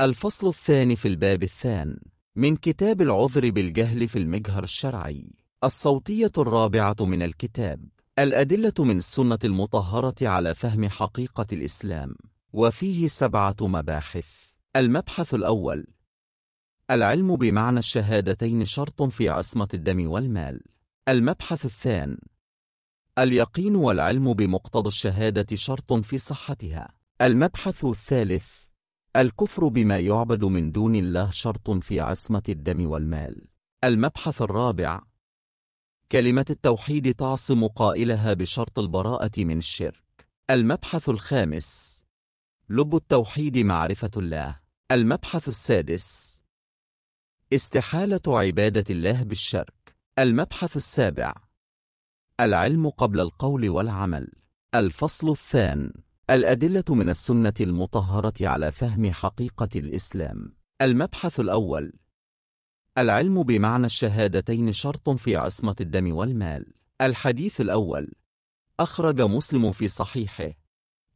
الفصل الثاني في الباب الثاني من كتاب العذر بالجهل في المجهر الشرعي. الصوتية الرابعة من الكتاب. الأدلة من السنة المطهرة على فهم حقيقة الإسلام. وفيه سبعة مباحث. المبحث الأول. العلم بمعنى الشهادتين شرط في عصمة الدم والمال. المبحث الثاني اليقين والعلم بمقتضى الشهادة شرط في صحتها. المبحث الثالث. الكفر بما يعبد من دون الله شرط في عصمة الدم والمال. المبحث الرابع كلمة التوحيد تعصم قائلها بشرط البراءة من الشرك. المبحث الخامس لب التوحيد معرفة الله. المبحث السادس استحالة عبادة الله بالشرك. المبحث السابع العلم قبل القول والعمل. الفصل الثاني الأدلة من السنة المطهرة على فهم حقيقة الإسلام. المبحث الأول. العلم بمعنى الشهادتين شرط في عصمة الدم والمال. الحديث الأول. أخرج مسلم في صحيحه.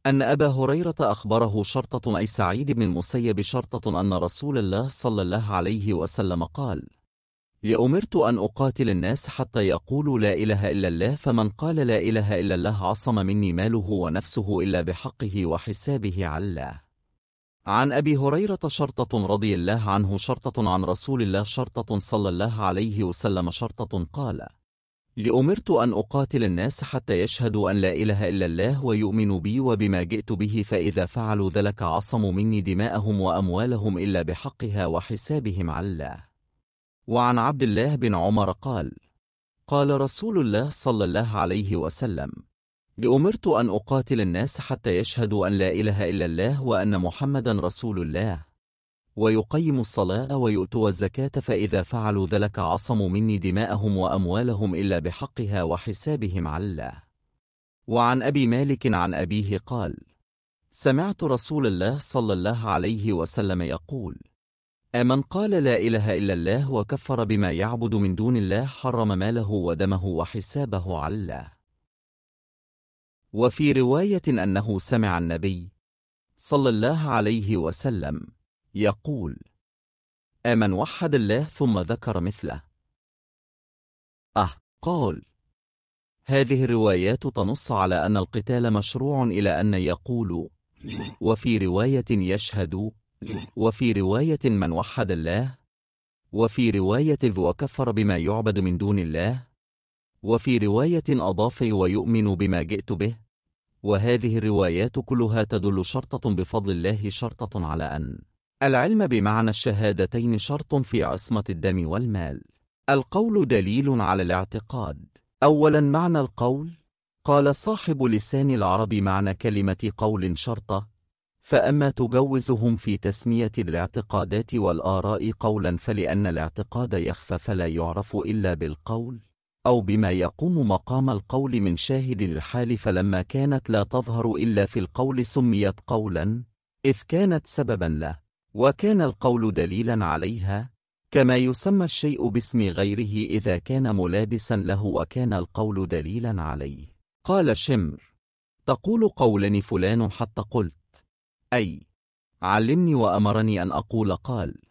أن أبا هريرة أخبره شرطة أي سعيد بن المسيب شرطة أن رسول الله صلى الله عليه وسلم قال لأمرت أن أقاتل الناس حتى يقولوا لا إله إلا الله فمن قال لا إله إلا الله عصم مني ماله ونفسه إلا بحقه وحسابه على الله. عن أبي هريرة شرطة رضي الله عنه شرطة عن رسول الله شرطة صلى الله عليه وسلم شرطة قال لأمرت أن أقاتل الناس حتى يشهدوا أن لا إله إلا الله ويؤمنوا بي وبما جئت به فإذا فعلوا ذلك عصموا مني دماءهم وأموالهم إلا بحقها وحسابهم على الله. وعن عبد الله بن عمر قال قال رسول الله صلى الله عليه وسلم لأمرت أن أقاتل الناس حتى يشهدوا أن لا إله إلا الله وأن محمدا رسول الله ويقيموا الصلاة ويؤتوا الزكاة فإذا فعلوا ذلك عصموا مني دماءهم وأموالهم إلا بحقها وحسابهم على الله. وعن أبي مالك عن أبيه قال سمعت رسول الله صلى الله عليه وسلم يقول أمن قال لا إله إلا الله وكفر بما يعبد من دون الله حرم ماله ودمه وحسابه على الله. وفي رواية أنه سمع النبي صلى الله عليه وسلم يقول آمن وحد الله ثم ذكر مثله. أه قال هذه الروايات تنص على أن القتال مشروع إلى أن يقول وفي رواية يشهد وفي رواية من وحد الله وفي رواية وكفر بما يعبد من دون الله وفي رواية أضاف ويؤمن بما جئت به وهذه الروايات كلها تدل شرطة بفضل الله شرطة على أن العلم بمعنى الشهادتين شرط في عصمة الدم والمال. القول دليل على الاعتقاد. أولا معنى القول قال صاحب لسان العرب معنى كلمة قول شرطة فأما تجوزهم في تسمية الاعتقادات والآراء قولا فلأن الاعتقاد يخفى فلا يعرف إلا بالقول أو بما يقوم مقام القول من شاهد الحال فلما كانت لا تظهر إلا في القول سميت قولا إذ كانت سببا له وكان القول دليلا عليها كما يسمى الشيء باسم غيره إذا كان ملابسا له وكان القول دليلا عليه. قال شمر تقول قولني فلان حتى قلت أي علمني وأمرني أن أقول قال.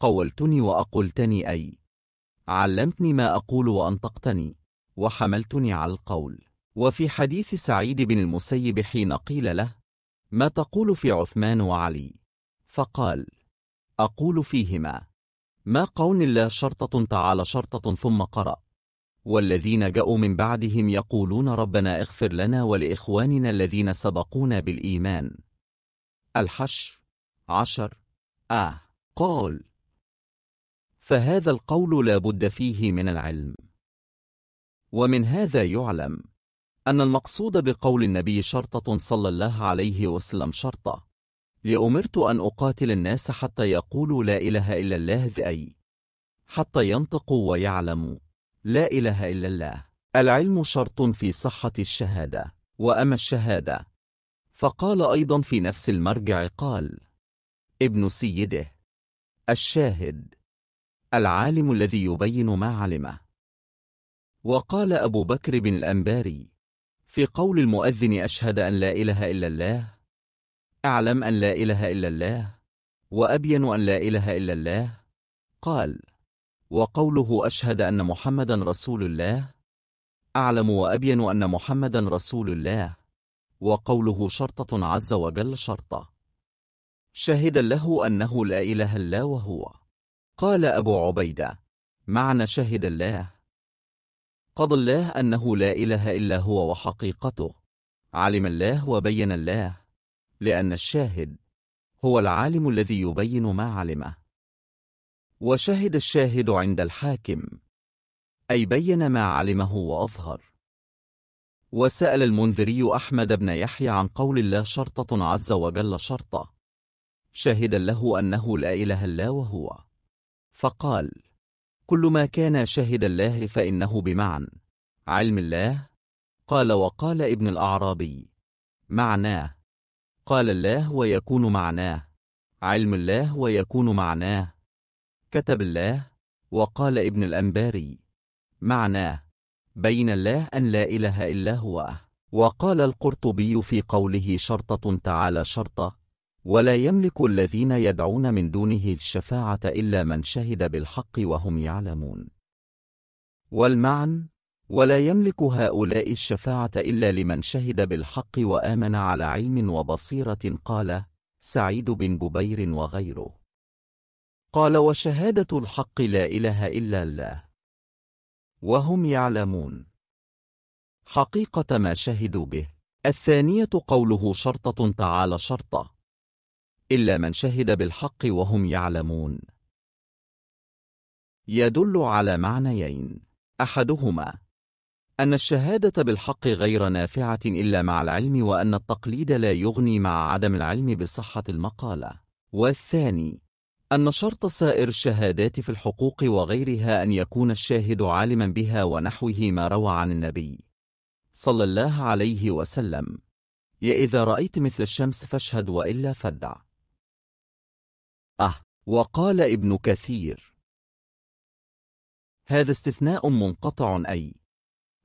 قولتني وأقلتني أي. علمتني ما أقول وأنطقتني وحملتني على القول. وفي حديث سعيد بن المسيب حين قيل له ما تقول في عثمان وعلي؟ فقال أقول فيهما. ما قون الله شرطة تعالى شرطة ثم قرأ. والذين جاءوا من بعدهم يقولون ربنا اغفر لنا ولإخواننا الذين سبقونا بالإيمان. الحشر عشر. آه قال فهذا القول لا بد فيه من العلم. ومن هذا يعلم أن المقصود بقول النبي شرطة صلى الله عليه وسلم شرطة. لأمرت أن أقاتل الناس حتى يقولوا لا إله إلا الله ذأي حتى ينطقوا ويعلموا لا إله إلا الله. العلم شرط في صحة الشهادة وأما الشهادة فقال أيضا في نفس المرجع قال ابن سيده الشاهد العالم الذي يبين ما علمه. وقال أبو بكر بن الأنباري في قول المؤذن أشهد أن لا إله إلا الله أعلم أن لا إله إلا الله وأبين أن لا إله إلا الله. قال وقوله أشهد أن محمدا رسول الله أعلم وأبين أن محمدا رسول الله. وقوله شرطة عز وجل شرطة. شهد له أنه لا إله إلا وهو قال أبو عبيدة معنى شهد الله. قضى الله أنه لا إله إلا هو وحقيقته. علم الله وبين الله. لأن الشاهد هو العالم الذي يبين ما علمه. وشهد الشاهد عند الحاكم أي بين ما علمه وأظهر. وسأل المنذري أحمد بن يحيى عن قول الله شرطة عز وجل شرطة. شهد له أنه لا إله إلا وهو. فقال كل ما كان شهد الله فإنه بمعنى علم الله. قال وقال ابن الأعرابي معناه. قال الله ويكون معناه. علم الله ويكون معناه. كتب الله. وقال ابن الأنباري معناه. بين الله أن لا إله إلا هو. وقال القرطبي في قوله شرطة تعالى شرطة ولا يملك الذين يدعون من دونه الشفاعة إلا من شهد بالحق وهم يعلمون. والمعن ولا يملك هؤلاء الشفاعة إلا لمن شهد بالحق وآمن على علم وبصيرة قال سعيد بن جبير وغيره. قال وشهادة الحق لا إله إلا الله. وهم يعلمون. حقيقة ما شهدوا به. الثانية قوله شرطة تعالى شرطة. إلا من شهد بالحق وهم يعلمون. يدل على معنيين. أحدهما أن الشهادة بالحق غير نافعة إلا مع العلم وأن التقليد لا يغني مع عدم العلم بصحة المقالة. والثاني أن شرط سائر الشهادات في الحقوق وغيرها أن يكون الشاهد عالما بها ونحوه ما روى عن النبي صلى الله عليه وسلم. يا إذا رأيت مثل الشمس فاشهد وإلا فدع أه وقال ابن كثير. هذا استثناء منقطع أي.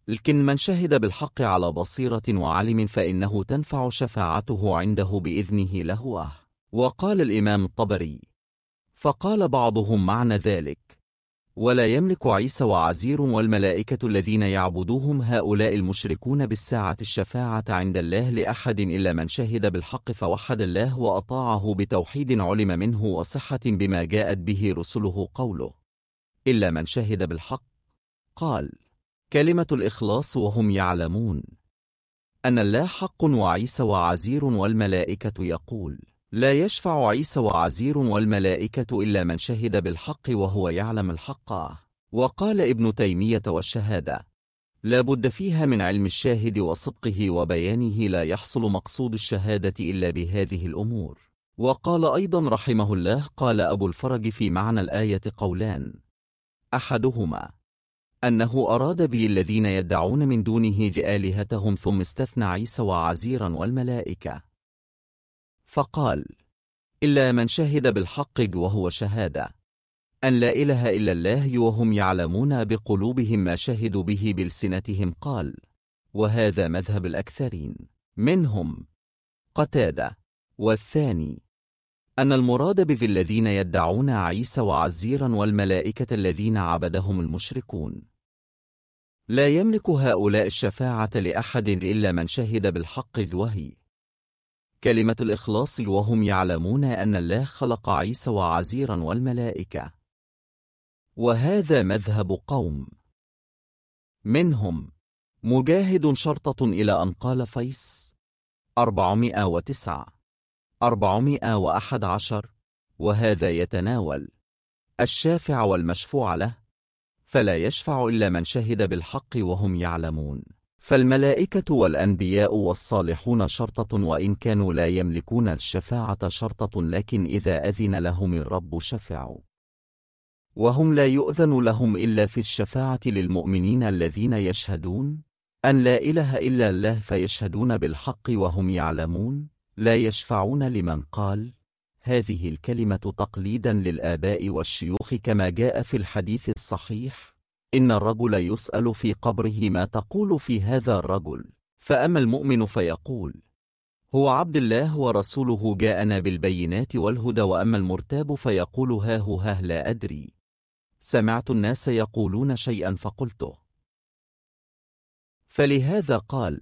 لكن من شهد بالحق على بصيرة وعلم فإنه تنفع شفاعته عنده بإذنه له أه. وقال الإمام الطبري. فقال بعضهم معنى ذلك. ولا يملك عيسى وعزير والملائكة الذين يعبدوهم هؤلاء المشركون بالساعة الشفاعة عند الله لأحد إلا من شهد بالحق فوحد الله وأطاعه بتوحيد علم منه وصحة بما جاءت به رسله قوله. إلا من شهد بالحق. قال كلمة الإخلاص وهم يعلمون. أن الله حق وعيسى وعزير والملائكة يقول لا يشفع عيسى وعزير والملائكة إلا من شهد بالحق وهو يعلم الحق. وقال ابن تيمية والشهادة لا بد فيها من علم الشاهد وصدقه وبيانه لا يحصل مقصود الشهادة إلا بهذه الأمور. وقال أيضا رحمه الله قال أبو الفرج في معنى الآية قولان. أحدهما أنه أراد به الذين يدعون من دونه آلهتهم ثم استثنى عيسى وعزيرا والملائكة. فقال إلا من شهد بالحق وهو شهادة. أن لا إله إلا الله وهم يعلمون بقلوبهم ما شهدوا به بلسنتهم قال وهذا مذهب الأكثرين. منهم قتادة والثاني أن المراد بذي الذين يدعون عيسى وعزيرا والملائكة الذين عبدهم المشركون. لا يملك هؤلاء الشفاعة لأحد إلا من شهد بالحق ذوهي كلمة الإخلاص وهم يعلمون أن الله خلق عيسى وعزيرا والملائكة. وهذا مذهب قوم. منهم مجاهد شرطة إلى أن قال فيس أربعمائة وتسعة أربعمائة وأحد عشر وهذا يتناول الشافع والمشفوع له فلا يشفع إلا من شهد بالحق وهم يعلمون. فالملائكة والأنبياء والصالحون شرطة وإن كانوا لا يملكون الشفاعة شرطة لكن إذا أذن لهم الرب شفعوا. وهم لا يؤذن لهم إلا في الشفاعة للمؤمنين الذين يشهدون. أن لا إله إلا الله فيشهدون بالحق وهم يعلمون. لا يشفعون لمن قال هذه الكلمة تقليدا للآباء والشيوخ كما جاء في الحديث الصحيح. إن الرجل يسأل في قبره ما تقول في هذا الرجل فأما المؤمن فيقول هو عبد الله ورسوله جاءنا بالبينات والهدى وأما المرتاب فيقول هاه هاه لا أدري. سمعت الناس يقولون شيئا فقلته. فلهذا قال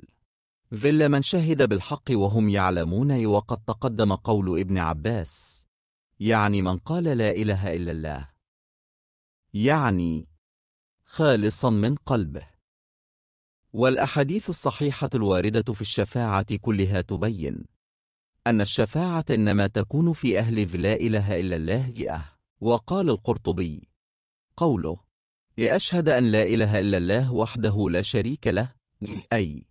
ذل من شهد بالحق وهم يعلمون وقد تقدم قول ابن عباس يعني من قال لا إله إلا الله. يعني خالصا من قلبه. والأحاديث الصحيحة الواردة في الشفاعة كلها تبين أن الشفاعة إنما تكون في أهل لا إله إلا الله جئة. وقال القرطبي قوله لأشهد أن لا إله إلا الله وحده لا شريك له أي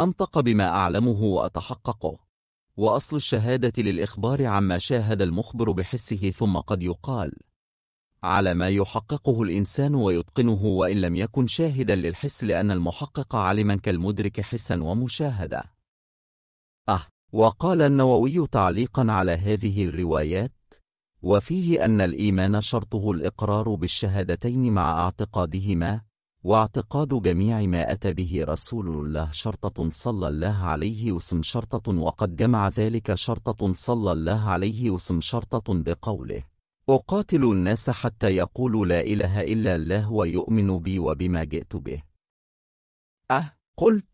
أنطق بما أعلمه وأتحققه وأصل الشهادة للإخبار عما شاهد المخبر بحسه ثم قد يقال على ما يحققه الإنسان ويتقنه وإن لم يكن شاهدا للحس لأن المحقق علما كالمدرك حسا ومشاهدة أه وقال النووي تعليقا على هذه الروايات وفيه أن الإيمان شرطه الإقرار بالشهادتين مع اعتقادهما واعتقاد جميع ما أتى به رسول الله شرطة صلى الله عليه وسم شرطة وقد جمع ذلك شرطة صلى الله عليه وسم شرطة بقوله. أقاتل الناس حتى يقولوا لا إله إلا الله ويؤمنوا بي وبما جئت به. أه قلت.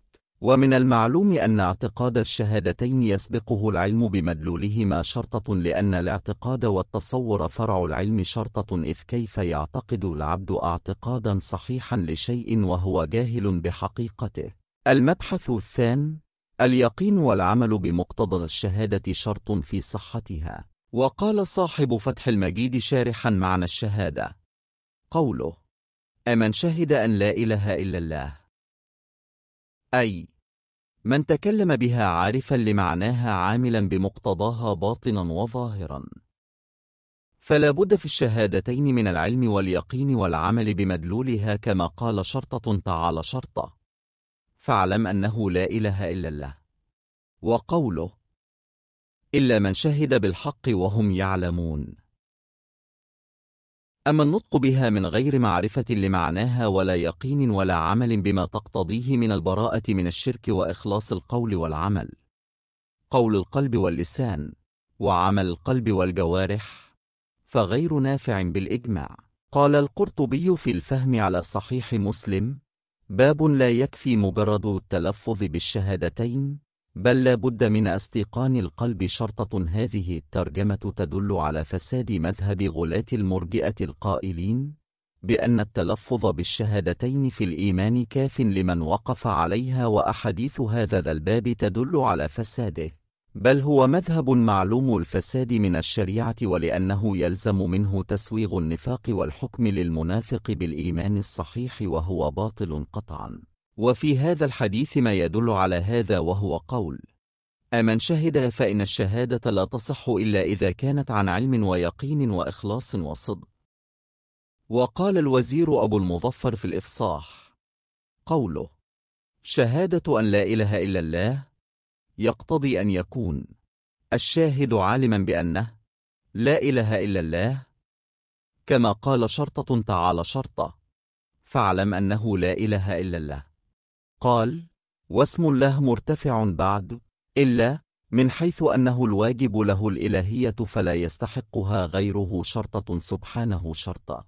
ومن المعلوم أن اعتقاد الشهادتين يسبقه العلم بمدلولهما شرطة لأن الاعتقاد والتصور فرع العلم شرطة إذ كيف يعتقد العبد اعتقادا صحيحا لشيء وهو جاهل بحقيقته؟ المبحث الثاني اليقين والعمل بمقتضى الشهادة شرط في صحتها. وقال صاحب فتح المجيد شارحا معنى الشهادة. قوله أمن شهد أن لا إله إلا الله. أي من تكلم بها عارفا لمعناها عاملا بمقتضاها باطنا وظاهرا. فلا بد في الشهادتين من العلم واليقين والعمل بمدلولها كما قال شرطة تعالى شرطة. فاعلم أنه لا إله إلا الله. وقوله إلا من شهد بالحق وهم يعلمون. أما النطق بها من غير معرفة لمعناها ولا يقين ولا عمل بما تقتضيه من البراءة من الشرك وإخلاص القول والعمل. قول القلب واللسان وعمل القلب والجوارح فغير نافع بالإجماع. قال القرطبي في الفهم على صحيح مسلم باب لا يكفي مجرد التلفظ بالشهادتين بل لا بد من أستيقان القلب شرطة هذه الترجمة تدل على فساد مذهب غلاة المرجئة القائلين بأن التلفظ بالشهادتين في الإيمان كاف لمن وقف عليها وأحاديث هذا ذا الباب تدل على فساده. بل هو مذهب معلوم الفساد من الشريعة ولأنه يلزم منه تسويغ النفاق والحكم للمنافق بالإيمان الصحيح وهو باطل قطعاً. وفي هذا الحديث ما يدل على هذا وهو قول. أمن شهد فإن الشهادة لا تصح إلا إذا كانت عن علم ويقين وإخلاص وصدق. وقال الوزير أبو المظفر في الإفصاح. قوله شهادة أن لا إله إلا الله يقتضي أن يكون. الشاهد عالما بأنه لا إله إلا الله. كما قال شرطة تعالى شرطة فاعلم أنه لا إله إلا الله قال واسم الله مرتفع بعد إلا من حيث أنه الواجب له الإلهية فلا يستحقها غيره شرطة سبحانه شرطا.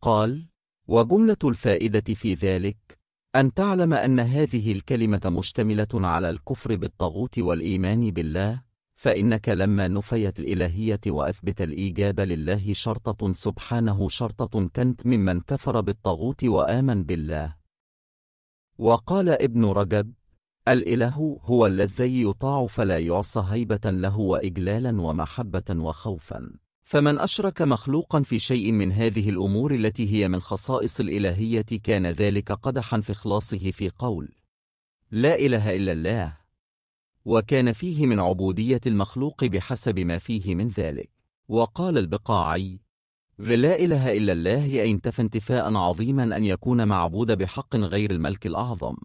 قال وجملة الفائدة في ذلك أن تعلم أن هذه الكلمة مشتملة على الكفر بالطاغوت والإيمان بالله فإنك لما نفيت الإلهية وأثبت الإيجاب لله شرطة سبحانه شرطة كنت ممن كفر بالطاغوت وآمن بالله. وقال ابن رجب الإله هو الذي يطاع فلا يعصى هيبة له وإجلالا ومحبة وخوفا. فمن أشرك مخلوقا في شيء من هذه الأمور التي هي من خصائص الإلهية كان ذلك قدحا في إخلاصه في قول لا إله إلا الله. وكان فيه من عبودية المخلوق بحسب ما فيه من ذلك. وقال البقاعي لا إله إلا الله أي انتفى انتفاء عظيما أن يكون معبود بحق غير الملك الأعظم.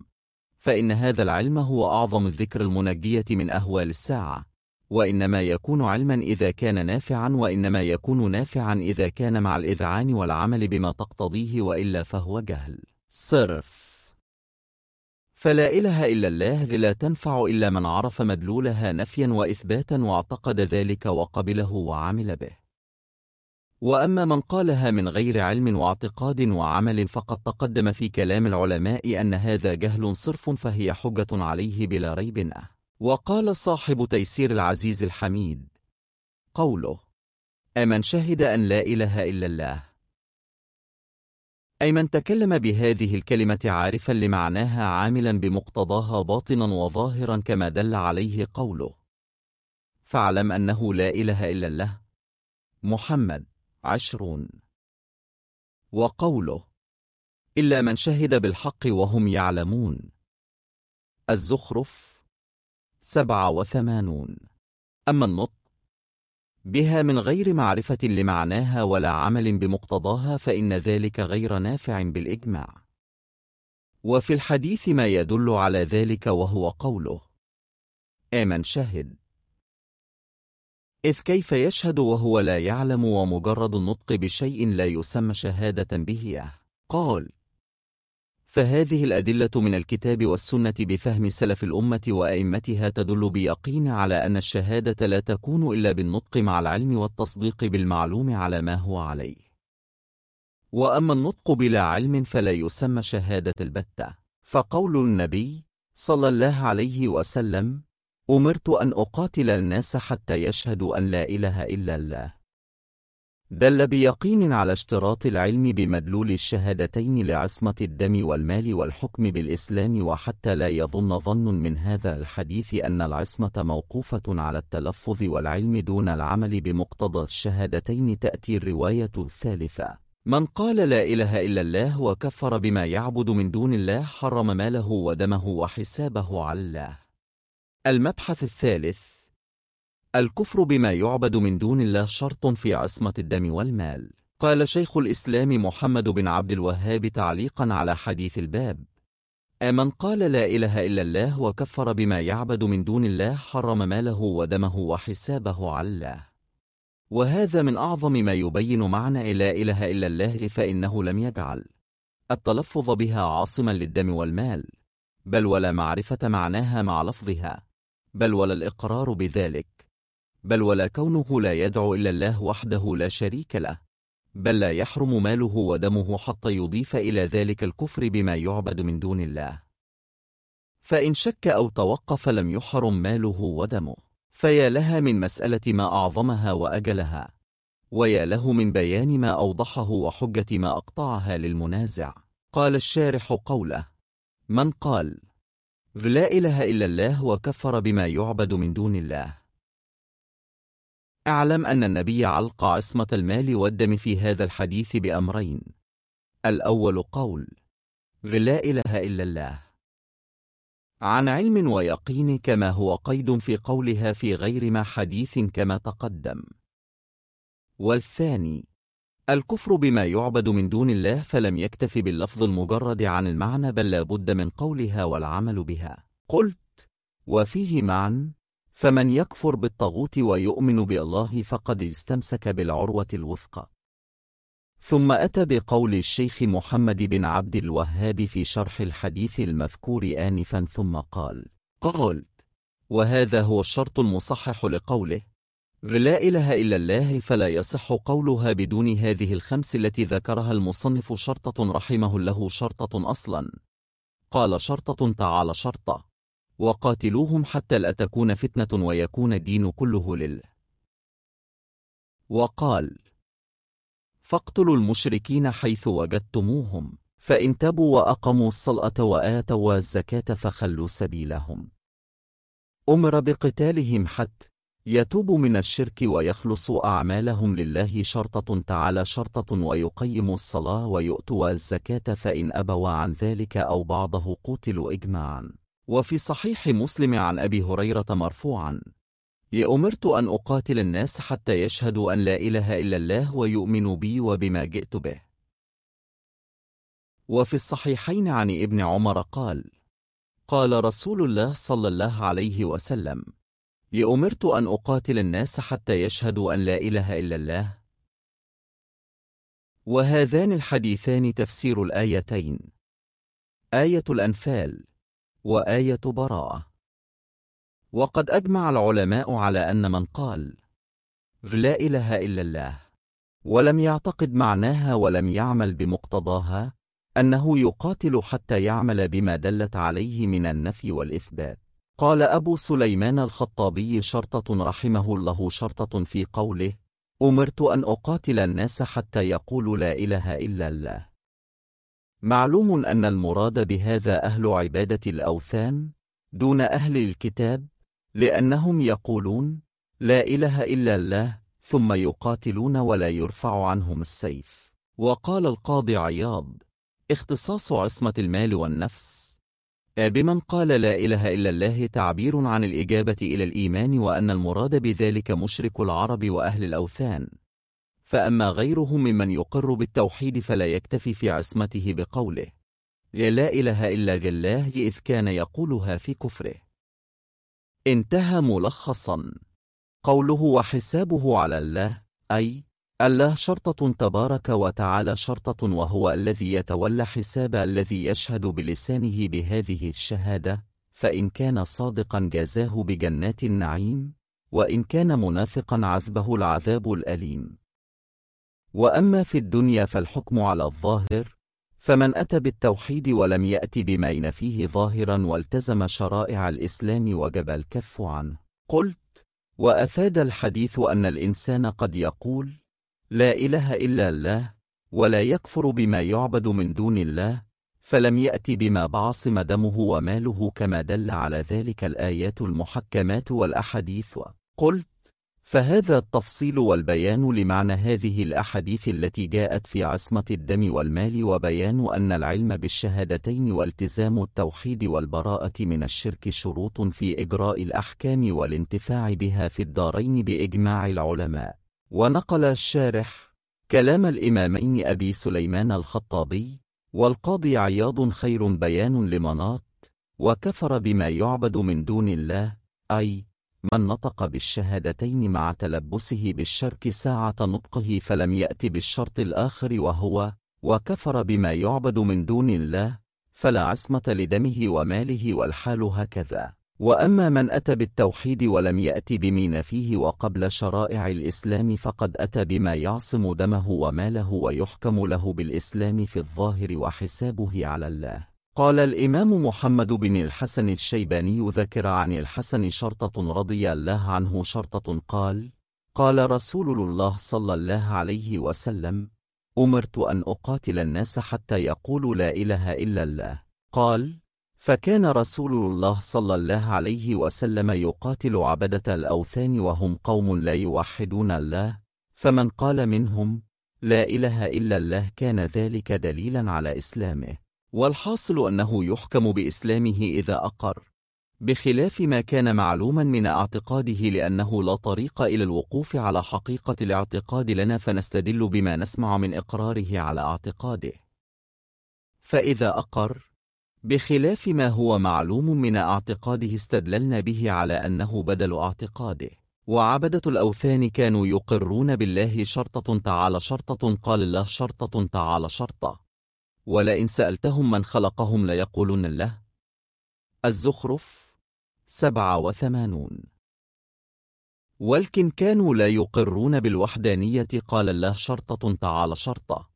فإن هذا العلم هو أعظم الذكر المنجية من أهوال الساعة. وإنما يكون علما إذا كان نافعا وإنما يكون نافعا إذا كان مع الإذعان والعمل بما تقتضيه وإلا فهو جهل. صرف. فلا إله إلا الله لا تنفع إلا من عرف مدلولها نفيا وإثباتا واعتقد ذلك وقبله وعمل به. وأما من قالها من غير علم واعتقاد وعمل فقد تقدم في كلام العلماء أن هذا جهل صرف فهي حجة عليه بلا ريب. وقال صاحب تيسير العزيز الحميد قوله أمن شهد أن لا إله إلا الله أي من تكلم بهذه الكلمة عارفا لمعناها عاملا بمقتضاها باطنا وظاهرا كما دل عليه قوله فاعلم أنه لا إله إلا الله محمد عشرون. وقوله إلا من شهد بالحق وهم يعلمون. الزخرف سبعة وثمانون. أما النطق بها من غير معرفة لمعناها ولا عمل بمقتضاها فإن ذلك غير نافع بالإجماع. وفي الحديث ما يدل على ذلك وهو قوله آمن شهد إذ كيف يشهد وهو لا يعلم ومجرد النطق بشيء لا يسمى شهادة به؟ قال فهذه الأدلة من الكتاب والسنة بفهم سلف الأمة وأئمتها تدل بيقين على أن الشهادة لا تكون إلا بالنطق مع العلم والتصديق بالمعلوم على ما هو عليه. وأما النطق بلا علم فلا يسمى شهادة البتة. فقول النبي صلى الله عليه وسلم أمرت أن أقاتل الناس حتى يشهدوا أن لا إله إلا الله. دل بيقين على اشتراط العلم بمدلول الشهادتين لعصمة الدم والمال والحكم بالإسلام وحتى لا يظن ظن من هذا الحديث أن العصمة موقوفة على التلفظ والعلم دون العمل بمقتضى الشهادتين تأتي الرواية الثالثة. من قال لا إله إلا الله وكفر بما يعبد من دون الله حرم ماله ودمه وحسابه على الله. المبحث الثالث الكفر بما يعبد من دون الله شرط في عصمة الدم والمال. قال شيخ الإسلام محمد بن عبد الوهاب تعليقا على حديث الباب أمن قال لا إله إلا الله وكفر بما يعبد من دون الله حرم ماله ودمه وحسابه على الله. وهذا من أعظم ما يبين معنى لا إله إلا الله فإنه لم يجعل التلفظ بها عاصما للدم والمال بل ولا معرفة معناها مع لفظها. بل ولا الإقرار بذلك. بل ولا كونه لا يدعو إلا الله وحده لا شريك له. بل لا يحرم ماله ودمه حتى يضيف إلى ذلك الكفر بما يعبد من دون الله. فإن شك أو توقف لم يحرم ماله ودمه. فيا لها من مسألة ما أعظمها وأجلها. ويا له من بيان ما أوضحه وحجة ما أقطعها للمنازع. قال الشارح قوله من قال لا إله إلا الله وكفر بما يعبد من دون الله. اعلم أن النبي علق عصمة المال والدم في هذا الحديث بأمرين. الأول قول لا إله إلا الله. عن علم ويقين كما هو قيد في قولها في غير ما حديث كما تقدم. والثاني الكفر بما يعبد من دون الله فلم يكتف باللفظ المجرد عن المعنى بل لابد من قولها والعمل بها. قلت وفيه معا فمن يكفر بالطاغوت ويؤمن بالله فقد استمسك بالعروة الوثقى. ثم أتى بقول الشيخ محمد بن عبد الوهاب في شرح الحديث المذكور آنفا ثم قال قلت وهذا هو الشرط المصحح لقوله لا إله إلا الله فلا يصح قولها بدون هذه الخمس التي ذكرها المصنف شرطة رحمه له شرطة أصلا. قال شرطة تعالى شرطة. وقاتلوهم حتى لا تكون فتنة ويكون الدين كله لله. وقال فاقتلوا المشركين حيث وجدتموهم فإن تبوا وأقموا الصلاة وآتوا الزكاة فخلوا سبيلهم. أمر بقتالهم حتى يتوبوا من الشرك ويخلصوا أعمالهم لله شرطة تعالى شرطة ويقيموا الصلاة ويؤتوا الزكاة فإن أبوا عن ذلك أو بعضه قتلوا إجماعا. وفي صحيح مسلم عن أبي هريرة مرفوعا. يأمرت أن أقاتل الناس حتى يشهدوا أن لا إله إلا الله ويؤمنوا بي وبما جئت به. وفي الصحيحين عن ابن عمر قال قال رسول الله صلى الله عليه وسلم يأمرت أن أقاتل الناس حتى يشهدوا أن لا إله إلا الله. وهذان الحديثان تفسير الآيتين آية الأنفال وآية براءة. وقد أجمع العلماء على أن من قال لا إله إلا الله ولم يعتقد معناها ولم يعمل بمقتضاها أنه يقاتل حتى يعمل بما دلت عليه من النفي والإثبات. قال أبو سليمان الخطابي شرطة رحمه الله شرطة في قوله أمرت أن أقاتل الناس حتى يقولوا لا إله إلا الله. معلوم أن المراد بهذا أهل عبادة الأوثان دون أهل الكتاب لأنهم يقولون لا إله إلا الله ثم يقاتلون ولا يرفع عنهم السيف. وقال القاضي عياض اختصاص عصمة المال والنفس بمن قال لا إله إلا الله تعبير عن الإجابة إلى الإيمان وأن المراد بذلك مشرك العرب وأهل الأوثان. فأما غيره ممن يقر بالتوحيد فلا يكتفي في عصمته بقوله لا إله إلا الله إذ كان يقولها في كفره. انتهى ملخصا. قوله وحسابه على الله أي الله شرطة تبارك وتعالى شرطة وهو الذي يتولى حساب الذي يشهد بلسانه بهذه الشهادة فإن كان صادقا جازاه بجنات النعيم وإن كان منافقا عذبه العذاب الأليم. وأما في الدنيا فالحكم على الظاهر فمن أتى بالتوحيد ولم يأت بما ينفيه ظاهرا والتزم شرائع الإسلام وجب الكف عنه. قلت وأفاد الحديث أن الإنسان قد يقول لا إله إلا الله ولا يكفر بما يعبد من دون الله فلم يأت بما بعصم دمه وماله كما دل على ذلك الآيات المحكمات والأحاديث. قلت فهذا التفصيل والبيان لمعنى هذه الأحاديث التي جاءت في عصمة الدم والمال وبيان أن العلم بالشهادتين والتزام التوحيد والبراءة من الشرك شروط في إجراء الأحكام والانتفاع بها في الدارين بإجماع العلماء. ونقل الشارح كلام الإمامين أبي سليمان الخطابي والقاضي عياض خير بيان لمناط وكفر بما يعبد من دون الله أي من نطق بالشهادتين مع تلبسه بالشرك ساعة نطقه فلم يأت بالشرط الآخر وهو وكفر بما يعبد من دون الله فلا عصمة لدمه وماله والحال هكذا. وأما من أتى بالتوحيد ولم يأت بمين فيه وقبل شرائع الإسلام فقد أتى بما يعصم دمه وماله ويحكم له بالإسلام في الظاهر وحسابه على الله. قال الإمام محمد بن الحسن الشيباني ذكر عن الحسن شرطة رضي الله عنه شرطة قال قال رسول الله صلى الله عليه وسلم أمرت أن أقاتل الناس حتى يقولوا لا إله إلا الله. قال فكان رسول الله صلى الله عليه وسلم يقاتل عبدة الأوثان وهم قوم لا يوحدون الله فمن قال منهم لا إله إلا الله كان ذلك دليلا على إسلامه. والحاصل أنه يحكم بإسلامه إذا أقر. بخلاف ما كان معلوما من اعتقاده لأنه لا طريق إلى الوقوف على حقيقة الاعتقاد لنا فنستدل بما نسمع من إقراره على اعتقاده. فإذا أقر بخلاف ما هو معلوم من اعتقاده استدللنا به على أنه بدل اعتقاده. وعبدة الأوثان كانوا يقرون بالله شرطة تعالى شرطة قال الله شرطة تعالى شرطة. ولئن سألتهم من خلقهم ليقولون الله. الزخرف سبعة وثمانون. ولكن كانوا لا يقرون بالوحدانية قال الله شرطة تعالى شرطة.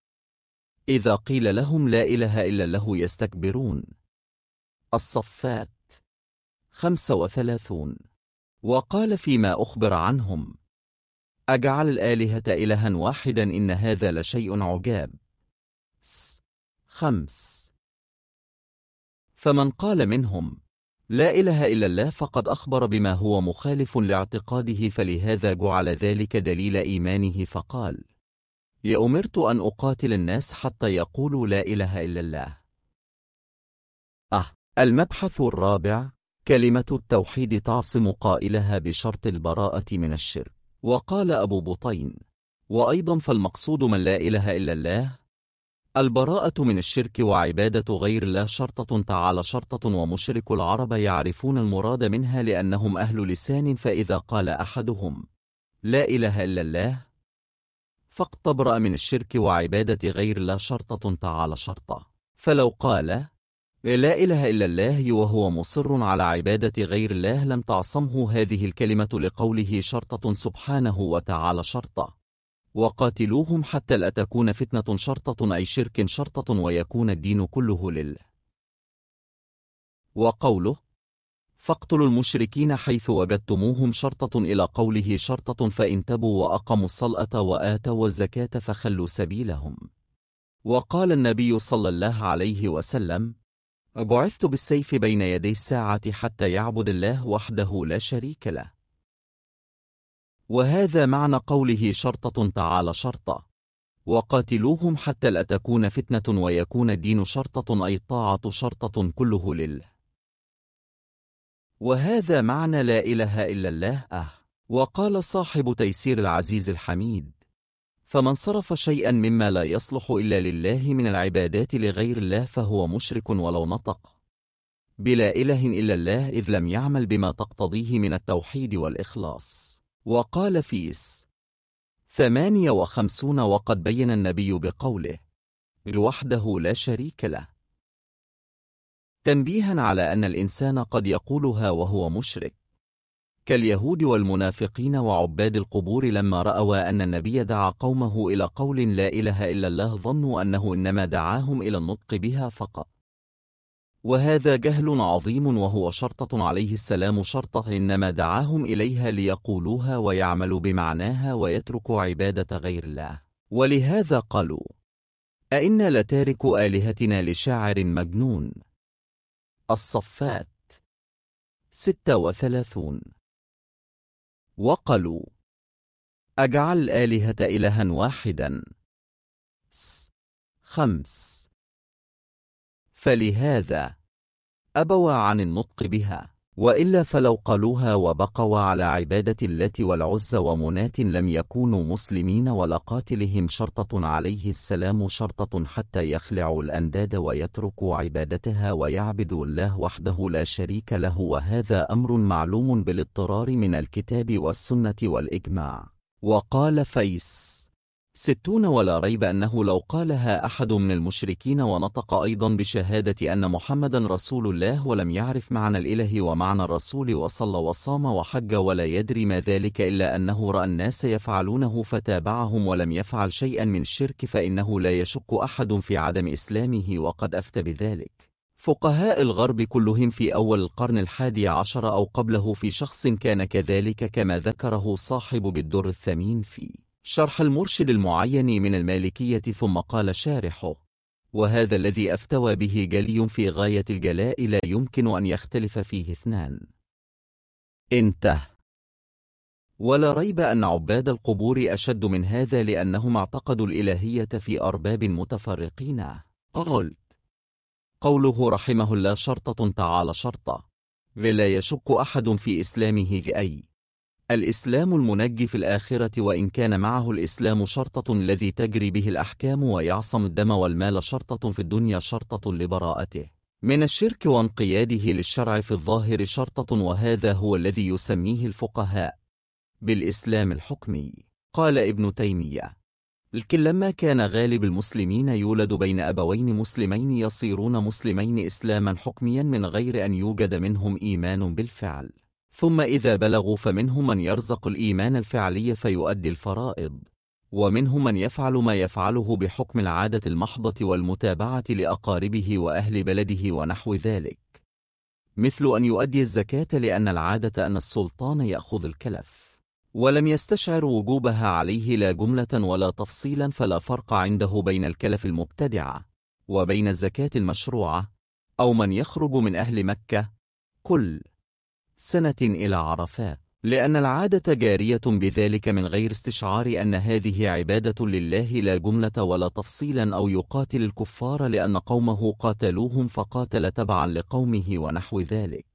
إذا قيل لهم لا إله إلا الله يستكبرون. الصفات. خمسة وثلاثون. وقال فيما أخبر عنهم. أجعل الآلهة إلها واحدا إن هذا لشيء عجاب. خمس. فمن قال منهم لا إله إلا الله فقد أخبر بما هو مخالف لاعتقاده فلهذا جعل ذلك دليل إيمانه فقال يأمرت أن أقاتل الناس حتى يقولوا لا إله إلا الله. أه. المبحث الرابع كلمة التوحيد تعصم قائلها بشرط البراءة من الشرك. وقال أبو بطين وأيضا فالمقصود من لا إله إلا الله البراءة من الشرك وعبادة غير الله شرطة تعالى شرطة ومشرك العرب يعرفون المراد منها لأنهم أهل لسان فإذا قال أحدهم لا إله إلا الله فقد تبرأ من الشرك وعبادة غير الله شرطة تعالى شرطة. فلو قال لا إله إلا الله وهو مصر على عبادة غير الله لم تعصمه هذه الكلمة لقوله شرطة سبحانه وتعالى شرطة. وقاتلوهم حتى لا تكون فتنة شرطة أي شرك شرطة ويكون الدين كله لله. وقوله فاقتلوا المشركين حيث وجدتموهم شرطة إلى قوله شرطة فإن تبوا وأقموا الصلاة وآتوا الزكاة فخلوا سبيلهم. وقال النبي صلى الله عليه وسلم بعثت بالسيف بين يدي الساعة حتى يعبد الله وحده لا شريك له. وهذا معنى قوله شرطة تعالى شرطة. وقاتلوهم حتى لا تكون فتنة ويكون الدين شرطة أي الطاعة شرطة كله لله. وهذا معنى لا إله إلا الله. أه. وقال صاحب تيسير العزيز الحميد. فمن صرف شيئا مما لا يصلح إلا لله من العبادات لغير الله فهو مشرك ولو نطق. بلا إله إلا الله إذ لم يعمل بما تقتضيه من التوحيد والإخلاص. وقال فيس ثمانية وخمسون وقد بين النبي بقوله لوحده لا شريك له. تنبيها على أن الإنسان قد يقولها وهو مشرك. كاليهود والمنافقين وعباد القبور لما رأوا أن النبي دعا قومه إلى قول لا إله إلا الله ظنوا أنه إنما دعاهم إلى النطق بها فقط. وهذا جهل عظيم وهو شرطة عليه السلام شرطة إنما دعاهم إليها ليقولوها ويعملوا بمعناها ويتركوا عبادة غير الله. ولهذا قالوا أئنا لتارك آلهتنا لشاعر مجنون. الصفات ستة وثلاثون. وقالوا أجعل الآلهة إلها واحدا. خمس. فلهذا أبوا عن النطق بها. وإلا فلو قالوها وبقوا على عبادة اللات والعز ومنات لم يكونوا مسلمين ولقاتلهم شرطة عليه السلام شرطة حتى يخلعوا الأنداد ويتركوا عبادتها ويعبدوا الله وحده لا شريك له وهذا أمر معلوم بالاضطرار من الكتاب والسنة والإجماع. وقال فيس ستون ولا ريب أنه لو قالها أحد من المشركين ونطق أيضا بشهادة أن محمدا رسول الله ولم يعرف معنى الإله ومعنى الرسول وصلى وصام وحج ولا يدري ما ذلك إلا أنه رأى الناس يفعلونه فتابعهم ولم يفعل شيئا من الشرك فإنه لا يشك أحد في عدم إسلامه وقد أفت بذلك. فقهاء الغرب كلهم في أول القرن الحادي عشر أو قبله في شخص كان كذلك كما ذكره صاحب بالدر الثمين في شرح المرشد المعين من المالكية ثم قال شارحه. وهذا الذي أفتوى به جلي في غاية الجلاء لا يمكن أن يختلف فيه اثنان. انته ولا ريب أن عباد القبور أشد من هذا لأنهم اعتقدوا الإلهية في أرباب متفرقين. قلت. قوله رحمه الله شرطة تعالى شرطة. ولا يشك أحد في إسلامه أي الإسلام المنجي في الآخرة وإن كان معه الإسلام شرطة الذي تجري به الأحكام ويعصم الدم والمال شرطة في الدنيا شرطة لبراءته. من الشرك وانقياده للشرع في الظاهر شرطة وهذا هو الذي يسميه الفقهاء بالإسلام الحكمي. قال ابن تيمية لكن لما كان غالب المسلمين يولد بين أبوين مسلمين يصيرون مسلمين إسلاما حكميا من غير أن يوجد منهم إيمان بالفعل. ثم إذا بلغوا فمنهم من يرزق الإيمان الفعلي فيؤدي الفرائض ومنهم من يفعل ما يفعله بحكم العادة المحضة والمتابعة لأقاربه وأهل بلده ونحو ذلك. مثل أن يؤدي الزكاة لأن العادة أن السلطان يأخذ الكلف ولم يستشعر وجوبها عليه لا جملة ولا تفصيلا فلا فرق عنده بين الكلف المبتدعة وبين الزكاة المشروعة أو من يخرج من أهل مكة كل سنة إلى عرفات لأن العادة جارية بذلك من غير استشعار أن هذه عبادة لله لا جملة ولا تفصيلا أو يقاتل الكفار لأن قومه قاتلوهم فقاتل تبعا لقومه ونحو ذلك.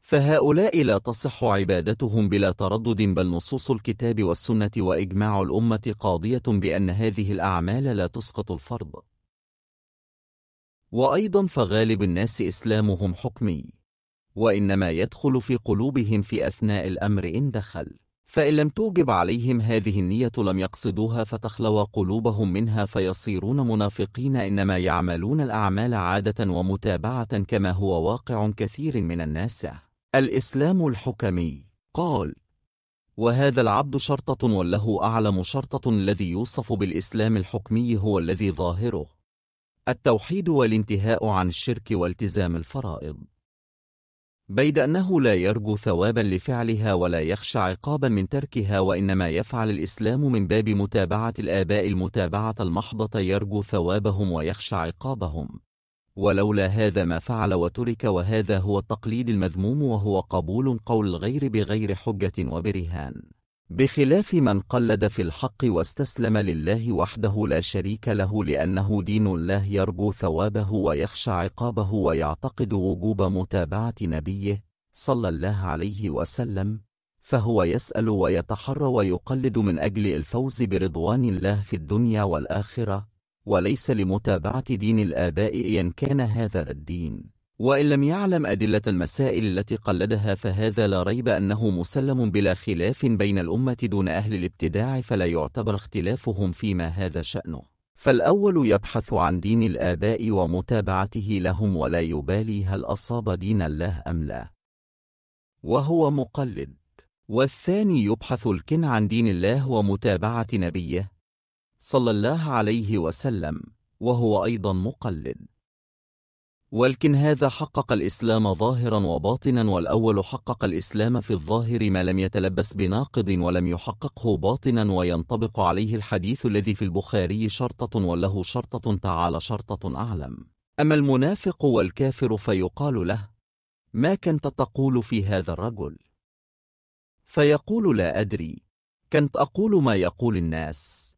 فهؤلاء لا تصح عبادتهم بلا تردد بل نصوص الكتاب والسنة وإجماع الأمة قاضية بأن هذه الأعمال لا تسقط الفرض. وأيضا فغالب الناس إسلامهم حكمي. وإنما يدخل في قلوبهم في أثناء الأمر إن دخل. فإن لم توجب عليهم هذه النية لم يقصدوها فتخلو قلوبهم منها فيصيرون منافقين إنما يعملون الأعمال عادة ومتابعة كما هو واقع كثير من الناس. الإسلام الحكمي قال وهذا العبد شرطة وله أعلم شرطة الذي يوصف بالإسلام الحكمي هو الذي ظاهره. التوحيد والانتهاء عن الشرك والتزام الفرائض. بيد أنه لا يرجو ثوابا لفعلها ولا يخشى عقابا من تركها وإنما يفعل الإسلام من باب متابعة الآباء المتابعة المحضة يرجو ثوابهم ويخشى عقابهم. ولولا هذا ما فعل وترك وهذا هو التقليد المذموم وهو قبول قول الغير بغير حجة وبرهان. بخلاف من قلد في الحق واستسلم لله وحده لا شريك له لأنه دين الله يرجو ثوابه ويخشى عقابه ويعتقد وجوب متابعة نبيه صلى الله عليه وسلم فهو يسأل ويتحرى ويقلد من أجل الفوز برضوان الله في الدنيا والآخرة وليس لمتابعة دين الآباء إن كان هذا الدين. وإن لم يعلم أدلة المسائل التي قلدها فهذا لا ريب أنه مسلم بلا خلاف بين الأمة دون أهل الابتداع فلا يعتبر اختلافهم فيما هذا شأنه. فالأول يبحث عن دين الآباء ومتابعته لهم ولا يبالي هل أصاب دين الله أم لا. وهو مقلد. والثاني يبحث الكن عن دين الله ومتابعة نبيه صلى الله عليه وسلم وهو أيضا مقلد. ولكن هذا حقق الإسلام ظاهرا وباطنا والأول حقق الإسلام في الظاهر ما لم يتلبس بناقض ولم يحققه باطنا وينطبق عليه الحديث الذي في البخاري شرطة وله شرطة تعالى شرطة أعلم. أما المنافق والكافر فيقال له ما كنت تقول في هذا الرجل؟ فيقول لا أدري. كنت أقول ما يقول الناس.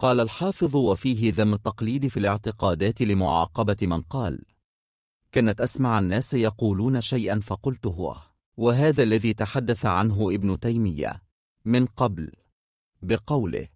قال الحافظ وفيه ذم التقليد في الاعتقادات لمعاقبة من قال كانت أسمع الناس يقولون شيئا فقلت هو وهذا الذي تحدث عنه ابن تيمية من قبل بقوله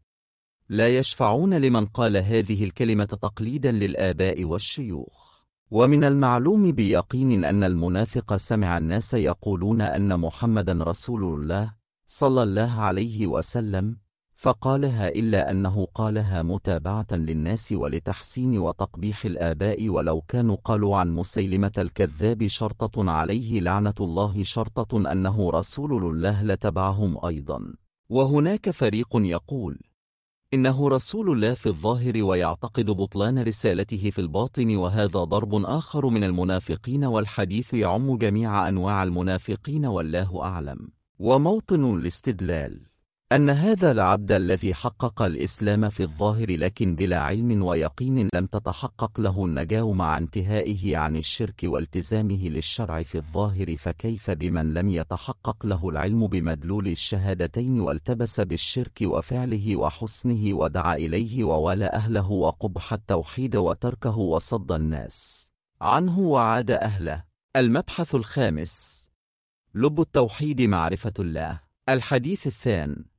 لا يشفعون لمن قال هذه الكلمة تقليدا للآباء والشيوخ ومن المعلوم بيقين أن المنافق سمع الناس يقولون أن محمدا رسول الله صلى الله عليه وسلم فقالها إلا أنه قالها متابعة للناس ولتحسين وتقبيح الآباء ولو كانوا قالوا عن مسيلمة الكذاب شرطة عليه لعنة الله شرطة أنه رسول الله لتبعهم أيضا. وهناك فريق يقول إنه رسول الله في الظاهر ويعتقد بطلان رسالته في الباطن وهذا ضرب آخر من المنافقين والحديث يعم جميع أنواع المنافقين والله أعلم. وموطن الاستدلال. أن هذا العبد الذي حقق الإسلام في الظاهر لكن بلا علم ويقين لم تتحقق له النجاة مع انتهائه عن الشرك والتزامه للشرع في الظاهر فكيف بمن لم يتحقق له العلم بمدلول الشهادتين والتبس بالشرك وفعله وحسنه ودعا إليه ووالى أهله وقبح التوحيد وتركه وصد الناس. عنه وعاد أهله. المبحث الخامس. لب التوحيد معرفة الله. الحديث الثاني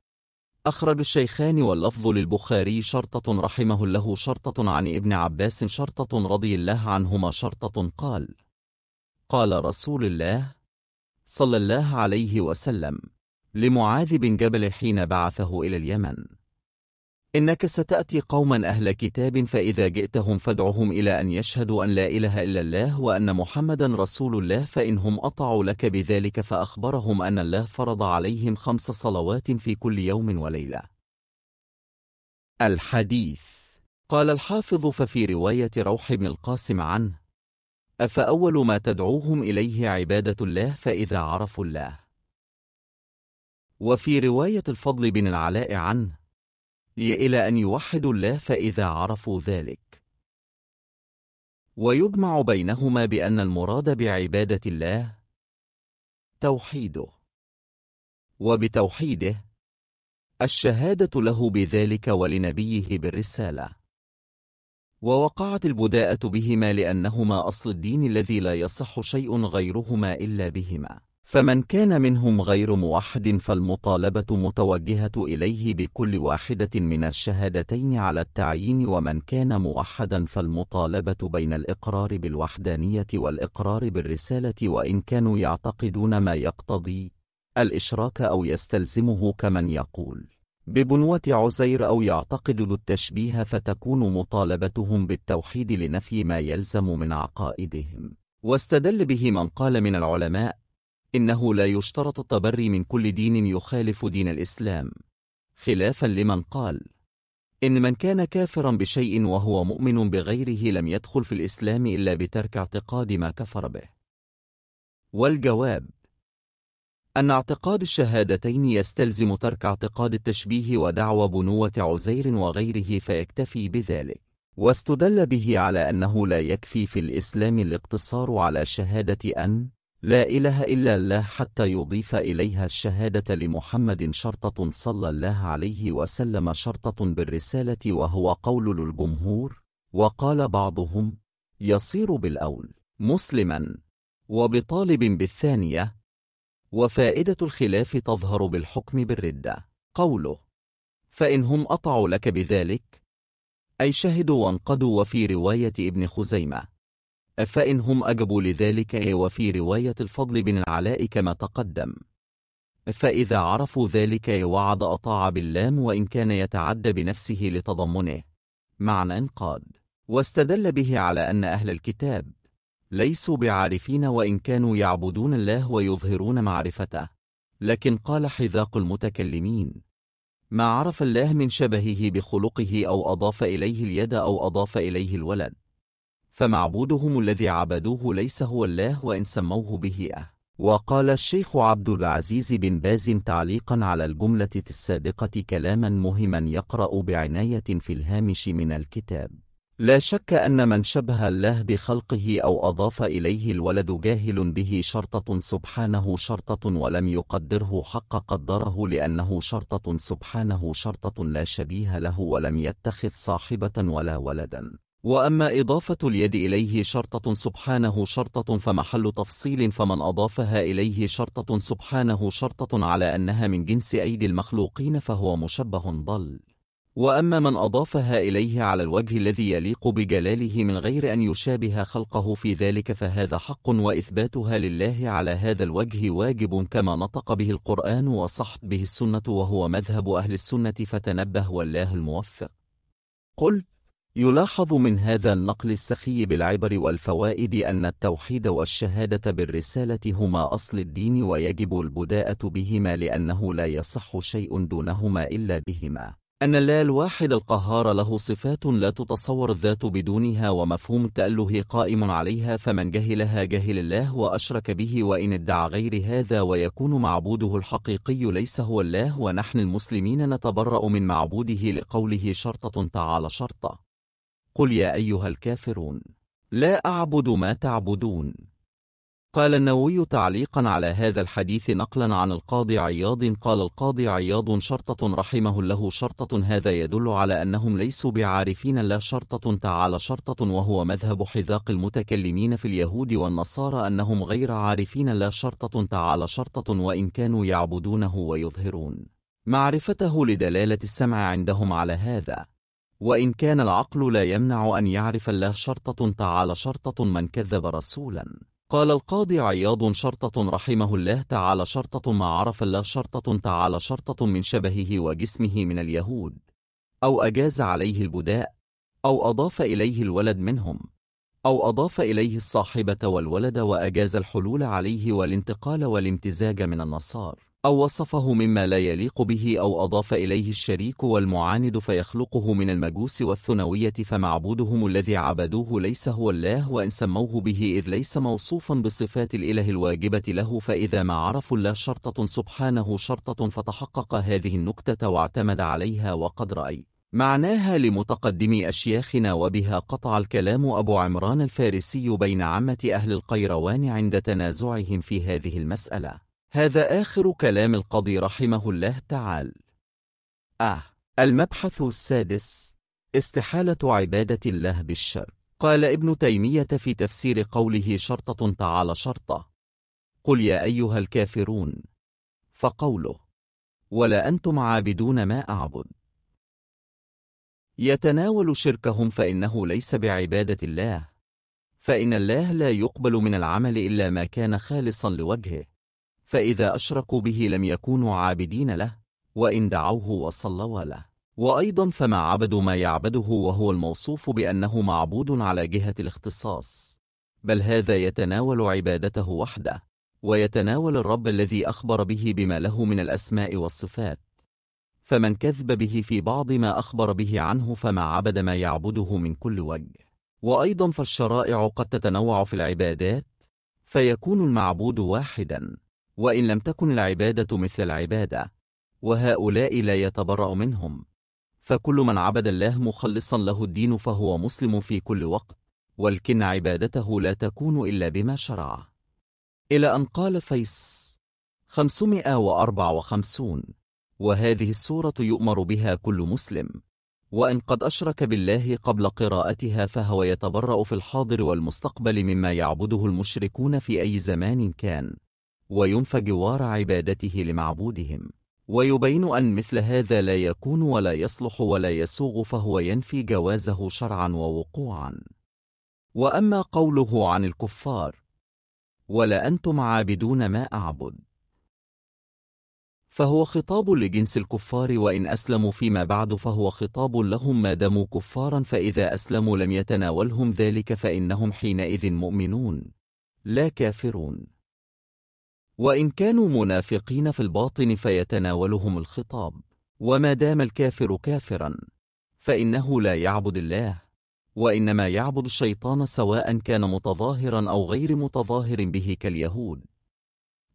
أخرج الشيخان واللفظ للبخاري شرطة رحمه الله شرطة عن ابن عباس شرطة رضي الله عنهما شرطة قال قال رسول الله صلى الله عليه وسلم لمعاذ بن جبل حين بعثه إلى اليمن. إنك ستأتي قوما أهل كتاب فإذا جئتهم فادعهم إلى أن يشهدوا أن لا إله إلا الله وأن محمدا رسول الله فإنهم أطعوا لك بذلك فأخبرهم أن الله فرض عليهم خمس صلوات في كل يوم وليلة. الحديث. قال الحافظ ففي رواية روح بن القاسم عنه أفأول ما تدعوهم إليه عبادة الله فإذا عرفوا الله؟ وفي رواية الفضل بن العلاء عنه إلى أن يوحدوا الله فإذا عرفوا ذلك. ويجمع بينهما بأن المراد بعبادة الله توحيده. وبتوحيده الشهادة له بذلك ولنبيه بالرسالة. ووقعت البداءة بهما لأنهما أصل الدين الذي لا يصح شيء غيرهما إلا بهما. فمن كان منهم غير موحد فالمطالبة متوجهة إليه بكل واحدة من الشهادتين على التعيين ومن كان موحدا فالمطالبة بين الإقرار بالوحدانية والإقرار بالرسالة وإن كانوا يعتقدون ما يقتضي الإشراك أو يستلزمه كمن يقول ببنوة عزير أو يعتقد التشبيه فتكون مطالبتهم بالتوحيد لنفي ما يلزم من عقائدهم. واستدل به من قال من العلماء إنه لا يشترط التبري من كل دين يخالف دين الإسلام. خلافا لمن قال إن من كان كافرا بشيء وهو مؤمن بغيره لم يدخل في الإسلام إلا بترك اعتقاد ما كفر به. والجواب أن اعتقاد الشهادتين يستلزم ترك اعتقاد التشبيه ودعوى بنوة عزير وغيره فيكتفي بذلك. واستدل به على أنه لا يكفي في الإسلام الاقتصار على شهادة أن لا إله إلا الله حتى يضيف إليها الشهادة لمحمد شرطة صلى الله عليه وسلم شرطة بالرسالة وهو قول للجمهور. وقال بعضهم يصير بالأول مسلما وبطالب بالثانية. وفائدة الخلاف تظهر بالحكم بالردة. قوله فإن هم أطعوا لك بذلك. أي شهدوا وانقدوا وفي رواية ابن خزيمة فإن هم أجبوا لذلك؟ وفي رواية الفضل بن العلاء كما تقدم. فإذا عرفوا ذلك وعد أطاع باللام وإن كان يتعدى بنفسه لتضمنه. معنى انقاد واستدل به على أن أهل الكتاب ليسوا بعارفين وإن كانوا يعبدون الله ويظهرون معرفته. لكن قال حذاق المتكلمين ما عرف الله من شبهه بخلقه أو أضاف إليه اليد أو أضاف إليه الولد. فمعبودهم الذي عبدوه ليس هو الله وإن سموه به أه. وقال الشيخ عبد العزيز بن باز تعليقا على الجملة السابقة كلاما مهما يقرأ بعناية في الهامش من الكتاب. لا شك أن من شبه الله بخلقه أو أضاف إليه الولد جاهل به شرطة سبحانه شرطة ولم يقدره حق قدره لأنه شرطة سبحانه شرطة لا شبيه له ولم يتخذ صاحبة ولا ولدا. وأما إضافة اليد إليه شرطة سبحانه شرطة فمحل تفصيل فمن أضافها إليه شرطة سبحانه شرطة على أنها من جنس أيدي المخلوقين فهو مشبه ضل. وأما من أضافها إليه على الوجه الذي يليق بجلاله من غير أن يشابه خلقه في ذلك فهذا حق وإثباتها لله على هذا الوجه واجب كما نطق به القرآن وصحت به السنة وهو مذهب أهل السنة فتنبه والله الموفق. قل يلاحظ من هذا النقل السخي بالعبر والفوائد أن التوحيد والشهادة بالرسالة هما أصل الدين ويجب البداءة بهما لأنه لا يصح شيء دونهما إلا بهما. أن الله الواحد القهار له صفات لا تتصور الذات بدونها ومفهوم التأله قائم عليها فمن جهلها جهل الله وأشرك به وإن ادعى غير هذا ويكون معبوده الحقيقي ليس هو الله ونحن المسلمين نتبرأ من معبوده لقوله شرطة تعالى شرطة. قل يا أيها الكافرون لا أعبد ما تعبدون. قال النووي تعليقا على هذا الحديث نقلا عن القاضي عياض قال القاضي عياض شرطة رحمه له شرطة هذا يدل على أنهم ليسوا بعارفين لا شرطة تعالى شرطة وهو مذهب حذاق المتكلمين في اليهود والنصارى أنهم غير عارفين لا شرطة تعالى شرطة وإن كانوا يعبدونه ويظهرون. معرفته لدلالة السمع عندهم على هذا. وإن كان العقل لا يمنع أن يعرف الله شرطة تعالى شرطة من كذب رسولا. قال القاضي عياض شرطة رحمه الله تعالى شرطة ما عرف الله شرطة تعالى شرطة من شبهه وجسمه من اليهود. أو أجاز عليه البداء أو أضاف إليه الولد منهم. أو أضاف إليه الصاحبة والولد وأجاز الحلول عليه والانتقال والامتزاج من النصار. أو وصفه مما لا يليق به أو أضاف إليه الشريك والمعاند فيخلقه من المجوس والثنوية فمعبودهم الذي عبدوه ليس هو الله وإن سموه به إذ ليس موصوفا بصفات الإله الواجبة له فإذا ما عرفوا الله شرطة سبحانه شرطة فتحقق هذه النكتة واعتمد عليها وقد رأي. معناها لمتقدم أشياخنا وبها قطع الكلام أبو عمران الفارسي بين عامة أهل القيروان عند تنازعهم في هذه المسألة. هذا آخر كلام القاضي رحمه الله تعالى آه المبحث السادس استحالة عبادة الله بالشر. قال ابن تيمية في تفسير قوله شرطة تعالى شرطة. قل يا أيها الكافرون فقوله ولا أنتم عابدون ما أعبد. يتناول شركهم فإنه ليس بعبادة الله. فإن الله لا يقبل من العمل إلا ما كان خالصا لوجهه. فإذا أشركوا به لم يكونوا عابدين له وإن دعوه وصلوا له. وأيضا فما عبدوا ما يعبده وهو الموصوف بأنه معبود على جهة الاختصاص. بل هذا يتناول عبادته وحده ويتناول الرب الذي أخبر به بما له من الأسماء والصفات. فمن كذب به في بعض ما أخبر به عنه فما عبد ما يعبده من كل وجه. وأيضا فالشرائع قد تتنوع في العبادات فيكون المعبود واحدا. وإن لم تكن العبادة مثل العبادة وهؤلاء لا يتبرأ منهم. فكل من عبد الله مخلصا له الدين فهو مسلم في كل وقت ولكن عبادته لا تكون إلا بما شرع. إلى أن قال فيس 554 وهذه السورة يؤمر بها كل مسلم. وإن قد أشرك بالله قبل قراءتها فهو يتبرأ في الحاضر والمستقبل مما يعبده المشركون في أي زمان كان. وينفى جوار عبادته لمعبودهم. ويبين أن مثل هذا لا يكون ولا يصلح ولا يسوغ فهو ينفي جوازه شرعا ووقوعا. وأما قوله عن الكفار ولا أنتم عابدون ما أعبد. فهو خطاب لجنس الكفار وإن أسلموا فيما بعد فهو خطاب لهم. ما داموا كفارا فإذا أسلموا لم يتناولهم ذلك فإنهم حينئذ مؤمنون لا كافرون. وإن كانوا منافقين في الباطن فيتناولهم الخطاب وما دام الكافر كافرا فإنه لا يعبد الله وإنما يعبد الشيطان سواء كان متظاهرا أو غير متظاهر به كاليهود.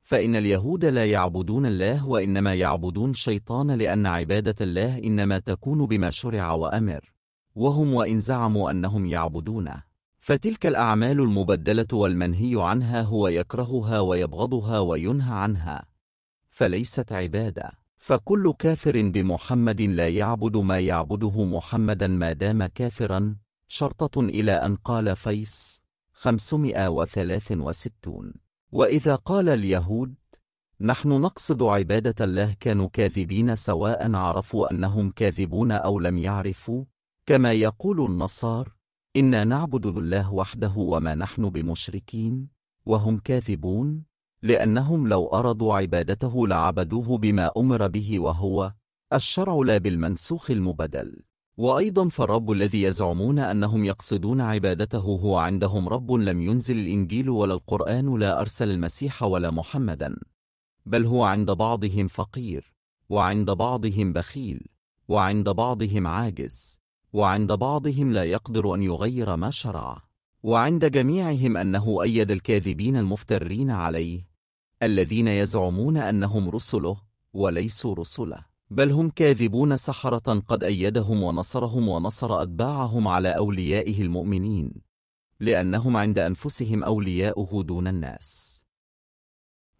فإن اليهود لا يعبدون الله وإنما يعبدون الشيطان لأن عبادة الله إنما تكون بما شرع وأمر وهم وإن زعموا أنهم يعبدونه. فتلك الأعمال المبدلة والمنهي عنها هو يكرهها ويبغضها وينهى عنها. فليست عبادة. فكل كافر بمحمد لا يعبد ما يعبده محمدا ما دام كافرا. شرطة إلى أن قال فيس 563 وإذا قال اليهود نحن نقصد عبادة الله كانوا كاذبين سواء عرفوا أنهم كاذبون أو لم يعرفوا. كما يقول النصار إنا نعبد الله وحده وما نحن بمشركين وهم كاذبون لأنهم لو أرادوا عبادته لعبدوه بما أمر به وهو الشرع لا بالمنسوخ المبدل. وأيضا فالرب الذي يزعمون أنهم يقصدون عبادته هو عندهم رب لم ينزل الإنجيل ولا القرآن لا أرسل المسيح ولا محمدا بل هو عند بعضهم فقير وعند بعضهم بخيل وعند بعضهم عاجز. وعند بعضهم لا يقدر أن يغير ما شرع. وعند جميعهم أنه أيد الكاذبين المفترين عليه الذين يزعمون أنهم رسله وليسوا رسله. بل هم كاذبون سحرة قد أيدهم ونصرهم ونصر أتباعهم على أوليائه المؤمنين لأنهم عند أنفسهم أولياؤه دون الناس.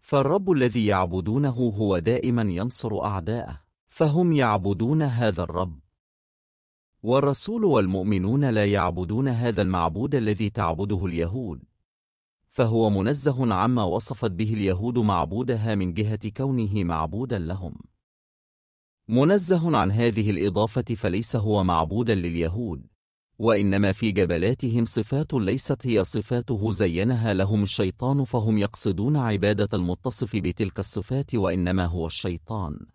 فالرب الذي يعبدونه هو دائما ينصر أعداءه فهم يعبدون هذا الرب. والرسول والمؤمنون لا يعبدون هذا المعبود الذي تعبده اليهود. فهو منزه عما وصفت به اليهود معبودها من جهة كونه معبودا لهم. منزه عن هذه الإضافة فليس هو معبودا لليهود. وإنما في جبلاتهم صفات ليست هي صفاته زينها لهم الشيطان فهم يقصدون عبادة المتصف بتلك الصفات وإنما هو الشيطان.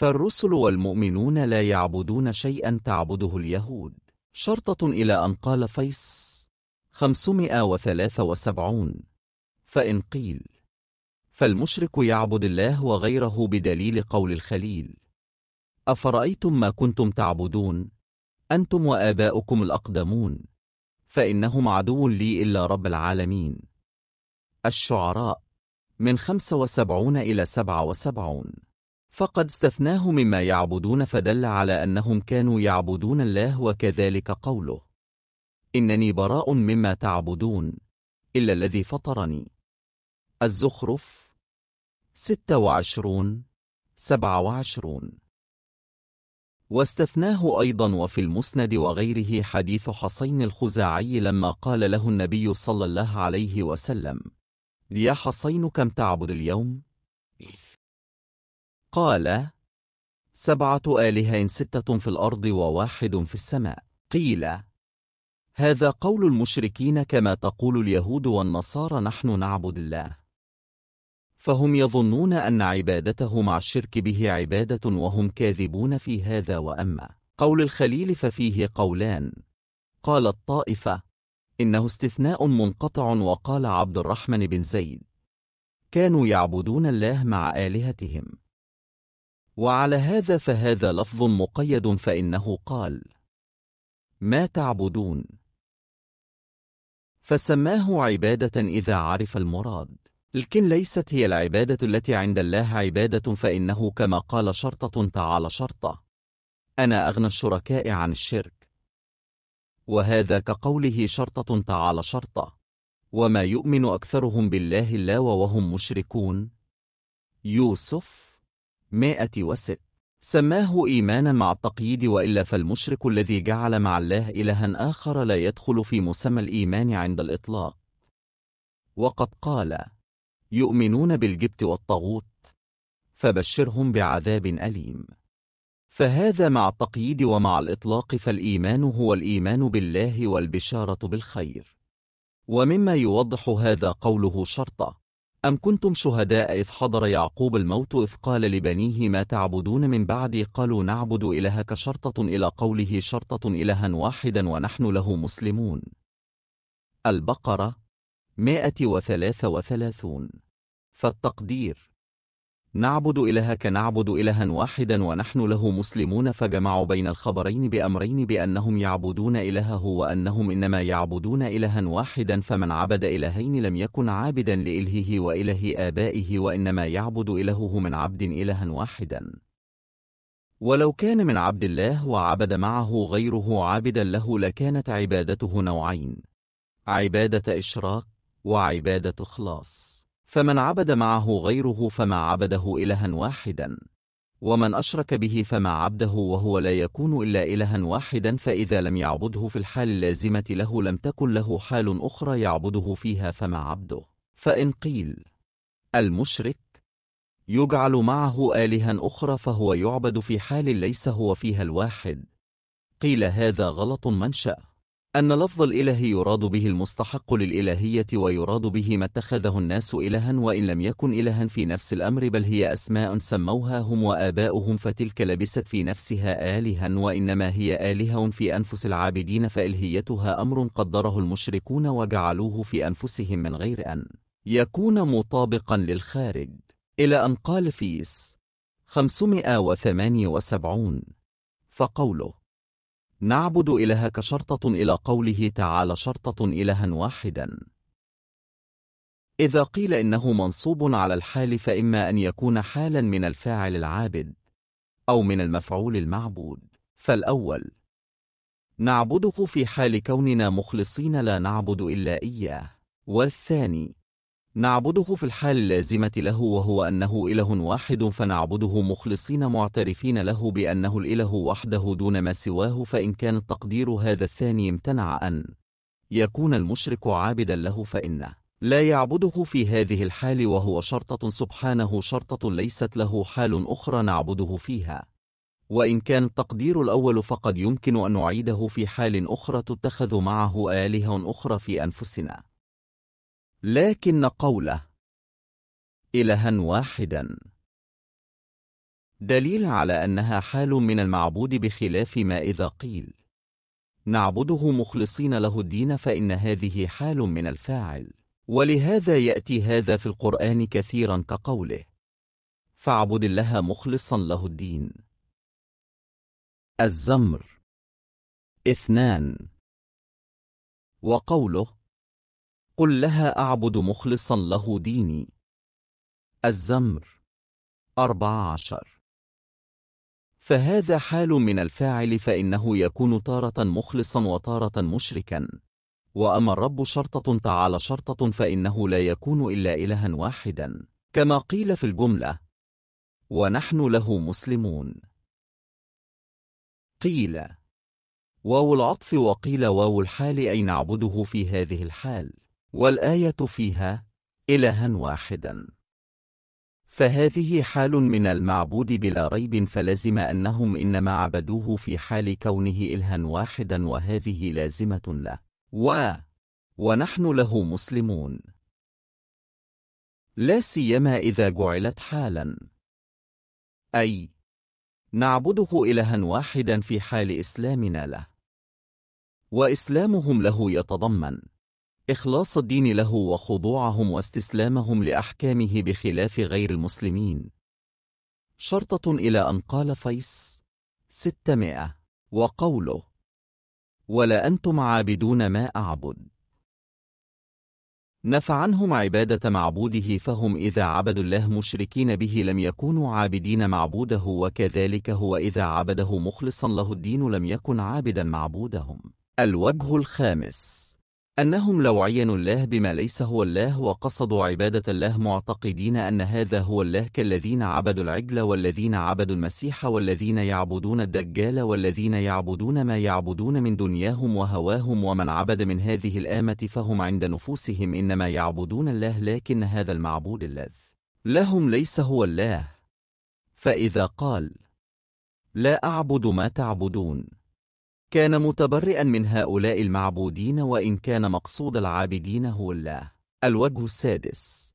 فالرسل والمؤمنون لا يعبدون شيئا تعبده اليهود. شرطة إلى أن قال فيس 573 فإن قيل فالمشرك يعبد الله وغيره بدليل قول الخليل. أفرأيتم ما كنتم تعبدون؟ أنتم وآباؤكم الأقدمون. فإنهم عدو لي إلا رب العالمين. الشعراء من 75 إلى 77 فقد استثناه مما يعبدون فدل على أنهم كانوا يعبدون الله وكذلك قوله. إنني براء مما تعبدون إلا الذي فطرني. الزخرف 26 27 واستثناه أيضا وفي المسند وغيره حديث حصين الخزاعي لما قال له النبي صلى الله عليه وسلم يا حصين كم تعبد اليوم؟ قال سبعة آلهة ستة في الأرض وواحد في السماء. قيل هذا قول المشركين كما تقول اليهود والنصارى نحن نعبد الله. فهم يظنون أن عبادته مع الشرك به عبادة وهم كاذبون في هذا وأما. قول الخليل ففيه قولان. قال الطائفة إنه استثناء منقطع وقال عبد الرحمن بن زيد كانوا يعبدون الله مع آلهتهم. وعلى هذا فهذا لفظ مقيد فإنه قال ما تعبدون؟ فسماه عبادة إذا عرف المراد. لكن ليست هي العبادة التي عند الله عبادة فإنه كما قال شرطة تعالى شرطة. أنا أغنى الشركاء عن الشرك. وهذا كقوله شرطة تعالى شرطة. وما يؤمن أكثرهم بالله الله وهم مشركون. يوسف مائة وست. سماه إيمانا مع التقييد وإلا فالمشرك الذي جعل مع الله إلها آخر لا يدخل في مسمى الإيمان عند الإطلاق. وقد قال يؤمنون بالجبت والطاغوت فبشرهم بعذاب أليم. فهذا مع التقييد ومع الإطلاق فالإيمان هو الإيمان بالله والبشارة بالخير. ومما يوضح هذا قوله شرطة أم كنتم شهداء إذ حضر يعقوب الموت إذ قال لبنيه ما تعبدون من بعدي؟ قالوا نعبد إلهك شرطة إلى قوله شرطة إلها واحدا ونحن له مسلمون. البقرة 133 فالتقدير نعبد إلهك نعبد إلها واحدا ونحن له مسلمون فجمعوا بين الخبرين بأمرين بأنهم يعبدون إلهه وأنهم إنما يعبدون إلها واحدا فمن عبد إلهين لم يكن عابدا لإلهه وإله آبائه وإنما يعبد إلهه من عبد إلها واحدا. ولو كان من عبد الله وعبد معه غيره عابدا له لكانت عبادته نوعين عبادة إشراك وعبادة خلاص فمن عبد معه غيره فما عبده إلها واحدا. ومن أشرك به فما عبده وهو لا يكون إلا إلها واحدا فإذا لم يعبده في الحال اللازمة له لم تكن له حال أخرى يعبده فيها فما عبده. فإن قيل المشرك يجعل معه آلها أخرى فهو يعبد في حال ليس هو فيها الواحد. قيل هذا غلط منشأ أن لفظ الإله يراد به المستحق للإلهية ويراد به ما اتخذه الناس إلها وإن لم يكن إلها في نفس الأمر بل هي أسماء سموها هم وآباؤهم فتلك لبست في نفسها آلها وإنما هي آلهة في أنفس العابدين فإلهيتها أمر قدره المشركون وجعلوه في أنفسهم من غير أن يكون مطابقا للخارج. إلى أن قال فيس 578 فقوله نعبد إلهك شرطة إلى قوله تعالى شرطة إلها واحدا. إذا قيل إنه منصوب على الحال فإما أن يكون حالا من الفاعل العابد أو من المفعول المعبود. فالأول نعبده في حال كوننا مخلصين لا نعبد إلا إياه. والثاني نعبده في الحال اللازمة له وهو أنه إله واحد فنعبده مخلصين معترفين له بأنه الإله وحده دون ما سواه فإن كان التقدير هذا الثاني امتنع أن يكون المشرك عابدا له فإنه لا يعبده في هذه الحال وهو شرطة سبحانه شرطة ليست له حال أخرى نعبده فيها. وإن كان التقدير الأول فقد يمكن أن نعيده في حال أخرى تتخذ معه آلهة أخرى في أنفسنا. لكن قوله إلها واحدا. دليل على أنها حال من المعبود بخلاف ما إذا قيل. نعبده مخلصين له الدين فإن هذه حال من الفاعل. ولهذا يأتي هذا في القرآن كثيرا كقوله. فاعبد الله مخلصا له الدين. الزمر. اثنان. وقوله قل لها أعبد مخلصا له ديني. الزمر أربع عشر. فهذا حال من الفاعل فإنه يكون تارة مخلصا وتارة مشركا. وأما الرب شرطة تعالى شرطة فإنه لا يكون إلا إلها واحدا. كما قيل في الجملة ونحن له مسلمون. قيل واو العطف وقيل واو الحال أي نعبده في هذه الحال؟ والآية فيها إلها واحدا. فهذه حال من المعبود بلا ريب فلزم أنهم إنما عبدوه في حال كونه إلها واحدا وهذه لازمة له. و ونحن له مسلمون. لا سيما إذا جعلت حالا. أي نعبده إلها واحدا في حال إسلامنا له. وإسلامهم له يتضمن. إخلاص الدين له وخضوعهم واستسلامهم لأحكامه بخلاف غير المسلمين. شرطة إلى أن قال فيس ستمائة. وقوله ولا أنتم عابدون ما أعبد. نفى عنهم عبادة معبوده فهم إذا عبدوا الله مشركين به لم يكونوا عابدين معبوده وكذلك هو إذا عبده مخلصا له الدين لم يكن عابدا معبودهم. الوجه الخامس أنهم لو عينوا الله بما ليس هو الله وقصدوا عبادة الله معتقدين أن هذا هو الله كالذين عبدوا العجل والذين عبدوا المسيح والذين يعبدون الدجال والذين يعبدون ما يعبدون من دنياهم وهواهم ومن عبد من هذه الآمة فهم عند نفوسهم إنما يعبدون الله لكن هذا المعبود الذي لهم ليس هو الله. فإذا قال لا أعبد ما تعبدون كان متبرئا من هؤلاء المعبودين وإن كان مقصود العابدين هو الله. الوجه السادس.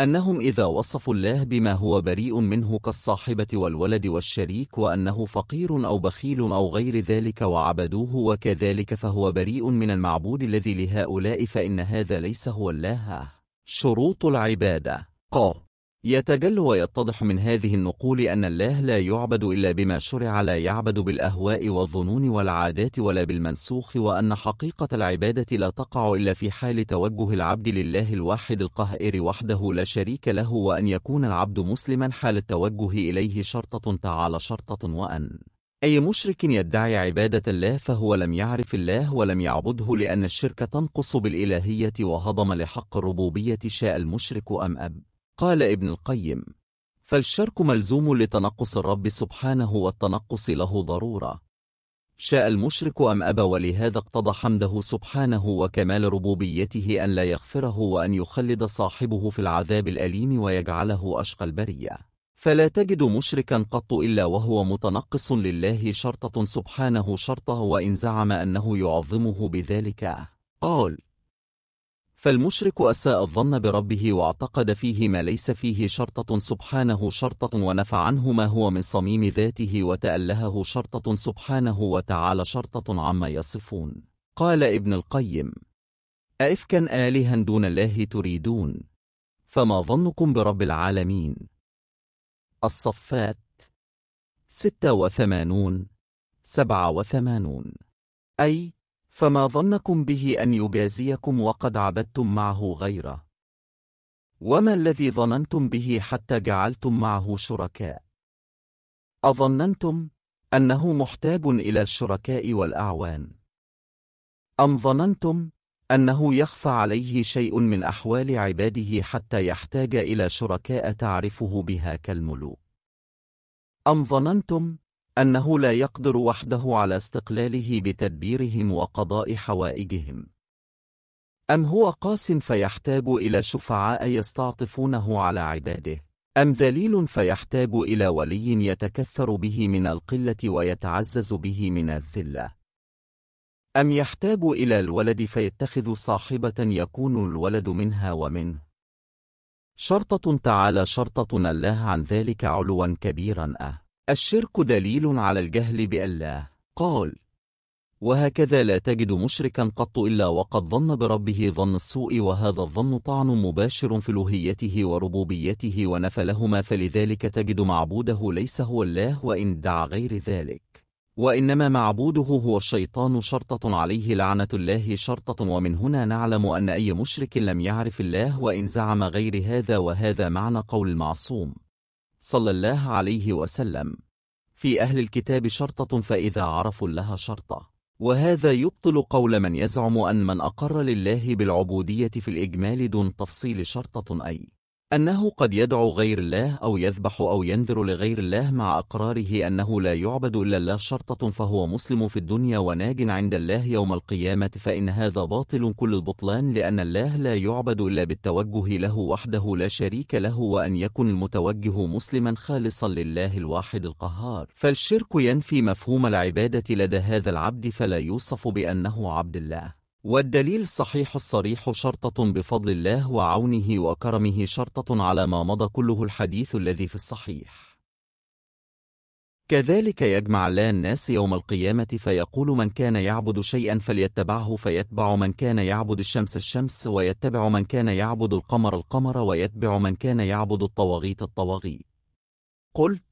أنهم إذا وصفوا الله بما هو بريء منه كالصاحبة والولد والشريك وأنه فقير أو بخيل أو غير ذلك وعبدوه وكذلك فهو بريء من المعبود الذي لهؤلاء فإن هذا ليس هو الله. شروط العبادة. ق. يتجل ويتضح من هذه النقول أن الله لا يعبد إلا بما شرع لا يعبد بالأهواء والظنون والعادات ولا بالمنسوخ وأن حقيقة العبادة لا تقع إلا في حال توجه العبد لله الواحد القهائر وحده لا شريك له وأن يكون العبد مسلما حال التوجه إليه شرطة تعالى شرطة وأن. أي مشرك يدعي عبادة الله فهو لم يعرف الله ولم يعبده لأن الشرك تنقص بالإلهية وهضم لحق الربوبية شاء المشرك أم أب. قال ابن القيم فالشرك ملزوم لتنقص الرب سبحانه والتنقص له ضرورة. شاء المشرك أم أبى ولهذا اقتضى حمده سبحانه وكمال ربوبيته أن لا يغفره وأن يخلد صاحبه في العذاب الأليم ويجعله أشقى البرية. فلا تجد مشركا قط إلا وهو متنقص لله شرطة سبحانه شرطه وإن زعم أنه يعظمه بذلك. قال فالمشرك أساء الظن بربه واعتقد فيه ما ليس فيه شرطة سبحانه شرطة ونفى عنه ما هو من صميم ذاته وتألهه شرطة سبحانه وتعالى شرطة عما يصفون. قال ابن القيم أئفكا آلها دون الله تريدون؟ فما ظنكم برب العالمين؟ الصفات ستة وثمانون سبعة وثمانون أي فما ظنكم به أن يجازيكم وقد عبدتم معه غيره؟ وما الذي ظننتم به حتى جعلتم معه شركاء؟ أظننتم أنه محتاج إلى الشركاء والأعوان. أم ظننتم أنه يخفى عليه شيء من أحوال عباده حتى يحتاج إلى شركاء تعرفه بها كالملوك؟ أم ظننتم أنه لا يقدر وحده على استقلاله بتدبيرهم وقضاء حوائجهم. أم هو قاس فيحتاج إلى شفعاء يستعطفونه على عباده؟ أم ذليل فيحتاج إلى ولي يتكثر به من القلة ويتعزز به من الذلة؟ أم يحتاج إلى الولد فيتخذ صاحبة يكون الولد منها ومنه؟ شرطة تعالى شرطة الله عن ذلك علوا كبيرا أه. الشرك دليل على الجهل بالله قال وهكذا لا تجد مشركا قط إلا وقد ظن بربه ظن السوء وهذا الظن طعن مباشر في لهيته وربوبيته ونفى لهما فلذلك تجد معبوده ليس هو الله وإن دعا غير ذلك. وإنما معبوده هو الشيطان شرطة عليه لعنة الله شرطة ومن هنا نعلم أن أي مشرك لم يعرف الله وإن زعم غير هذا وهذا معنى قول المعصوم. صلى الله عليه وسلم. في أهل الكتاب شرطة فإذا عرفوا لها شرطة. وهذا يبطل قول من يزعم أن من أقر لله بالعبودية في الإجمال دون تفصيل شرطة أي. أنه قد يدعو غير الله أو يذبح أو ينذر لغير الله مع أقراره أنه لا يعبد إلا الله شرطة فهو مسلم في الدنيا وناج عند الله يوم القيامة فإن هذا باطل كل البطلان لأن الله لا يعبد إلا بالتوجه له وحده لا شريك له وأن يكون المتوجه مسلما خالصا لله الواحد القهار. فالشرك ينفي مفهوم العبادة لدى هذا العبد فلا يوصف بأنه عبد الله. والدليل الصحيح الصريح شرطة بفضل الله وعونه وكرمه شرطة على ما مضى كله الحديث الذي في الصحيح. كذلك يجمع الله الناس يوم القيامة فيقول من كان يعبد شيئا فليتبعه فيتبع من كان يعبد الشمس الشمس ويتبع من كان يعبد القمر القمر ويتبع من كان يعبد الطواغيت الطواغيت. قلت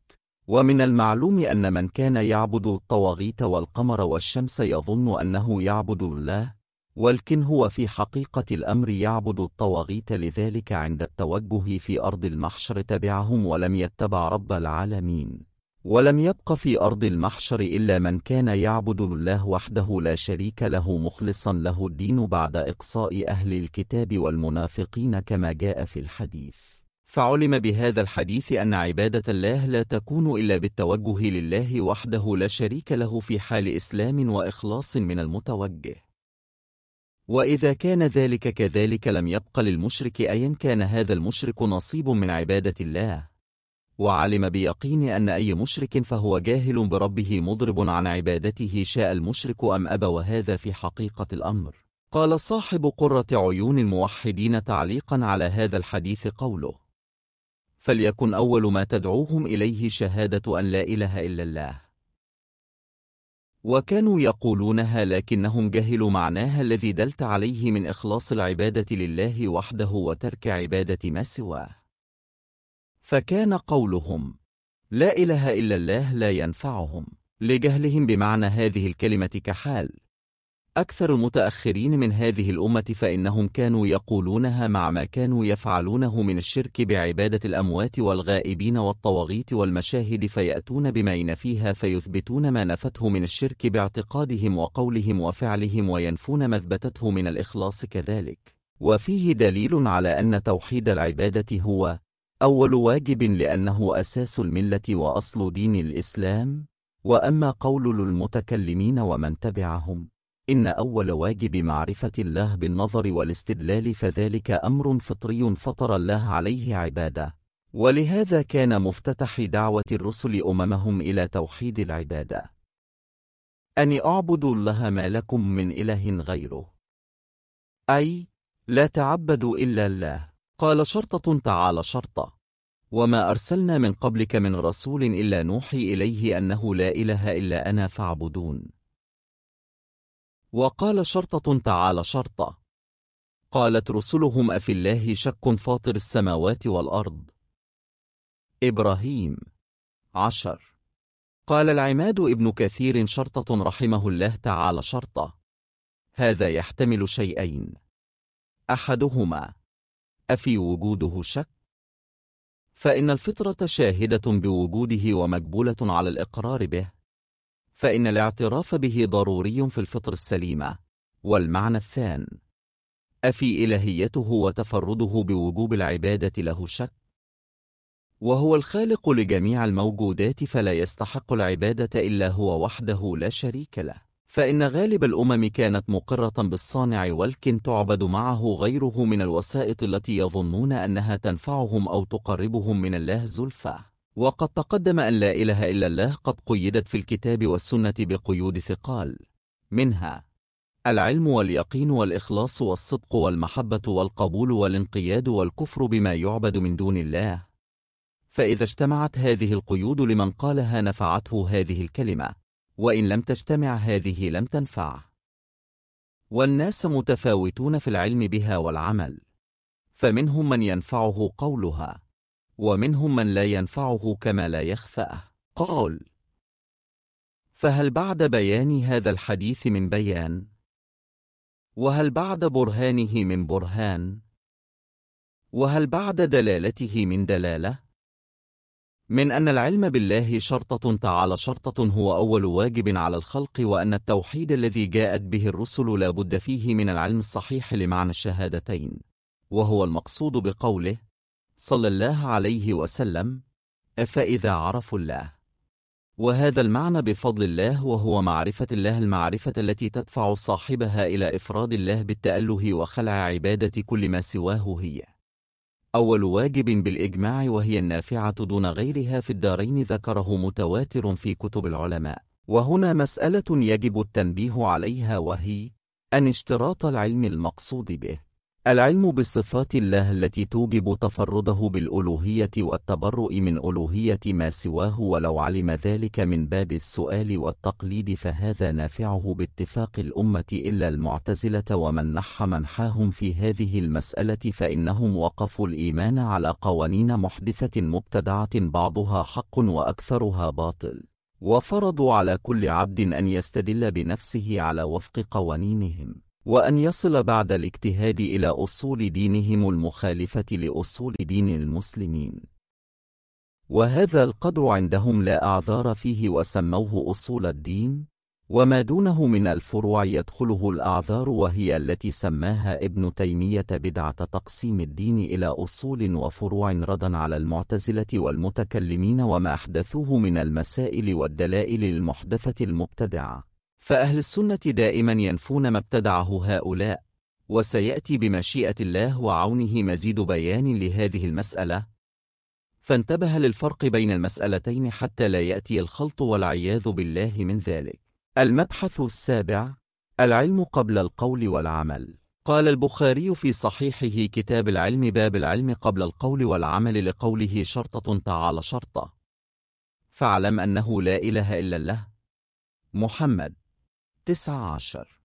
ومن المعلوم أن من كان يعبد الطواغيت والقمر والشمس يظن أنه يعبد الله ولكن هو في حقيقة الأمر يعبد الطواغيت لذلك عند التوجه في أرض المحشر تبعهم ولم يتبع رب العالمين. ولم يبق في أرض المحشر إلا من كان يعبد الله وحده لا شريك له مخلصا له الدين بعد إقصاء أهل الكتاب والمنافقين كما جاء في الحديث. فعلم بهذا الحديث أن عبادة الله لا تكون إلا بالتوجه لله وحده لا شريك له في حال إسلام وإخلاص من المتوجه. وإذا كان ذلك كذلك لم يبق للمشرك أيا كان هذا المشرك نصيب من عبادة الله. وعلم بيقين أن أي مشرك فهو جاهل بربه مضرب عن عبادته شاء المشرك أم أبى وهذا في حقيقة الأمر. قال صاحب قرة عيون الموحدين تعليقا على هذا الحديث قوله فليكن أول ما تدعوهم إليه شهادة أن لا إله إلا الله. وكانوا يقولونها لكنهم جهلوا معناها الذي دلت عليه من إخلاص العبادة لله وحده وترك عبادة ما سواه. فكان قولهم لا إله إلا الله لا ينفعهم لجهلهم بمعنى هذه الكلمة كحال. أكثر المتأخرين من هذه الأمة فإنهم كانوا يقولونها مع ما كانوا يفعلونه من الشرك بعبادة الأموات والغائبين والطواغيت والمشاهد فيأتون بما ينفيها فيثبتون ما نفته من الشرك باعتقادهم وقولهم وفعلهم وينفون ما اثبتته من الإخلاص كذلك. وفيه دليل على أن توحيد العبادة هو أول واجب لأنه أساس الملة وأصل دين الإسلام. وأما قول المتكلمين ومن تبعهم إن أول واجب معرفة الله بالنظر والاستدلال فذلك أمر فطري فطر الله عليه عباده. ولهذا كان مفتتح دعوة الرسل أممهم إلى توحيد العبادة. أن أعبدوا الله ما لكم من إله غيره. أي لا تعبدوا إلا الله. قال شرطة تعالى شرطة. وما أرسلنا من قبلك من رسول إلا نوحي إليه أنه لا إله إلا أنا فاعبدون. وقال شرطة تعالى شرطة. قالت رسلهم أفي الله شك فاطر السماوات والأرض. إبراهيم عشر. قال العماد ابن كثير شرطة رحمه الله تعالى شرطة. هذا يحتمل شيئين. أحدهما أفي وجوده شك؟ فإن الفطرة شاهدة بوجوده ومقبولة على الإقرار به. فإن الاعتراف به ضروري في الفطر السليمة والمعنى الثان أفي إلهيته وتفرده بوجوب العبادة له شك. وهو الخالق لجميع الموجودات فلا يستحق العبادة إلا هو وحده لا شريك له. فإن غالب الأمم كانت مقرة بالصانع ولكن تعبد معه غيره من الوسائط التي يظنون أنها تنفعهم أو تقربهم من الله زلفى. وقد تقدم أن لا إله إلا الله قد قيدت في الكتاب والسنة بقيود ثقال منها العلم واليقين والإخلاص والصدق والمحبة والقبول والانقياد والكفر بما يعبد من دون الله. فإذا اجتمعت هذه القيود لمن قالها نفعته هذه الكلمة وإن لم تجتمع هذه لم تنفع. والناس متفاوتون في العلم بها والعمل فمنهم من ينفعه قولها. ومنهم من لا ينفعه كما لا يخفأه. قال فهل بعد بيان هذا الحديث من بيان؟ وهل بعد برهانه من برهان؟ وهل بعد دلالته من دلالة؟ من أن العلم بالله شرطة تعالى شرطة هو أول واجب على الخلق وأن التوحيد الذي جاءت به الرسل لا بد فيه من العلم الصحيح لمعنى الشهادتين وهو المقصود بقوله صلى الله عليه وسلم فإذا عرفوا الله؟ وهذا المعنى بفضل الله وهو معرفة الله المعرفة التي تدفع صاحبها إلى إفراد الله بالتأله وخلع عبادة كل ما سواه هي. أول واجب بالإجماع وهي النافعة دون غيرها في الدارين ذكره متواتر في كتب العلماء. وهنا مسألة يجب التنبيه عليها وهي أن اشتراط العلم المقصود به. العلم بصفات الله التي توجب تفرده بالألوهية والتبرؤ من ألوهية ما سواه ولو علم ذلك من باب السؤال والتقليد فهذا نافعه باتفاق الأمة إلا المعتزلة ومن نح منحاهم في هذه المسألة فإنهم وقفوا الإيمان على قوانين محدثة مبتدعة بعضها حق وأكثرها باطل. وفرضوا على كل عبد أن يستدل بنفسه على وفق قوانينهم. وأن يصل بعد الاجتهاد إلى أصول دينهم المخالفة لأصول دين المسلمين. وهذا القدر عندهم لا أعذار فيه وسموه أصول الدين وما دونه من الفروع يدخله الأعذار وهي التي سماها ابن تيمية بدعة تقسيم الدين إلى أصول وفروع ردا على المعتزلة والمتكلمين وما أحدثوه من المسائل والدلائل المحدثة المبتدعة. فأهل السنة دائما ينفون ما ابتدعه هؤلاء وسيأتي بمشيئة الله وعونه مزيد بيان لهذه المسألة. فانتبه للفرق بين المسألتين حتى لا يأتي الخلط والعياذ بالله من ذلك. المبحث السابع العلم قبل القول والعمل. قال البخاري في صحيحه كتاب العلم باب العلم قبل القول والعمل لقوله شرطة تعالى شرطة. فاعلم أنه لا إله إلا الله. محمد. تسع عشر.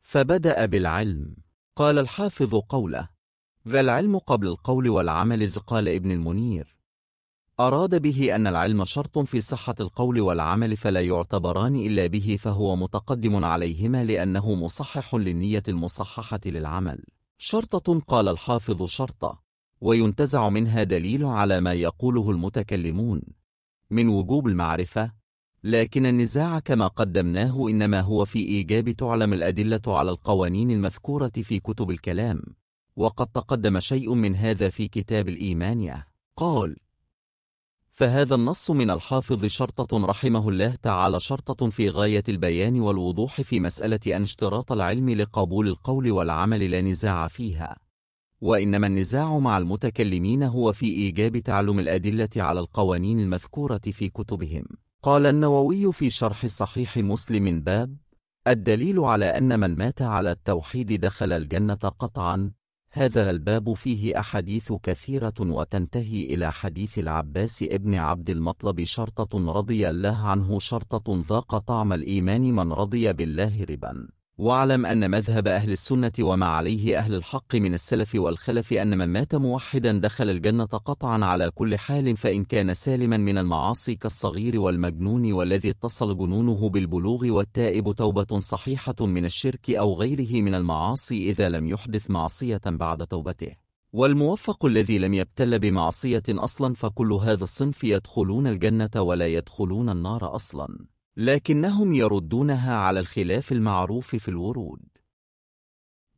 فبدأ بالعلم. قال الحافظ قوله ذا العلم قبل القول والعمل قال ابن المنير. أراد به أن العلم شرط في صحة القول والعمل فلا يعتبران إلا به فهو متقدم عليهما لأنه مصحح للنية المصححة للعمل. شرطة قال الحافظ شرطة. وينتزع منها دليل على ما يقوله المتكلمون. من وجوب المعرفة لكن النزاع كما قدمناه إنما هو في إيجاب تعلم الأدلة على القوانين المذكورة في كتب الكلام. وقد تقدم شيء من هذا في كتاب الإيمانية قال فهذا النص من الحافظ شرطة رحمه الله تعالى شرطة في غاية البيان والوضوح في مسألة أن اشتراط العلم لقبول القول والعمل لا نزاع فيها. وإنما النزاع مع المتكلمين هو في إيجاب تعلم الأدلة على القوانين المذكورة في كتبهم. قال النووي في شرح صحيح مسلم باب الدليل على أن من مات على التوحيد دخل الجنة قطعا. هذا الباب فيه أحاديث كثيرة وتنتهي إلى حديث العباس ابن عبد المطلب شرطة رضي الله عنه شرطة ذاق طعم الإيمان من رضي بالله ربا. واعلم أن مذهب أهل السنة وما عليه أهل الحق من السلف والخلف أن من مات موحدا دخل الجنة قطعا على كل حال فإن كان سالما من المعاصي كالصغير والمجنون والذي اتصل جنونه بالبلوغ والتائب توبة صحيحة من الشرك أو غيره من المعاصي إذا لم يحدث معصية بعد توبته. والموفق الذي لم يبتل بمعصية أصلا فكل هذا الصنف يدخلون الجنة ولا يدخلون النار أصلا. لكنهم يردونها على الخلاف المعروف في الورود.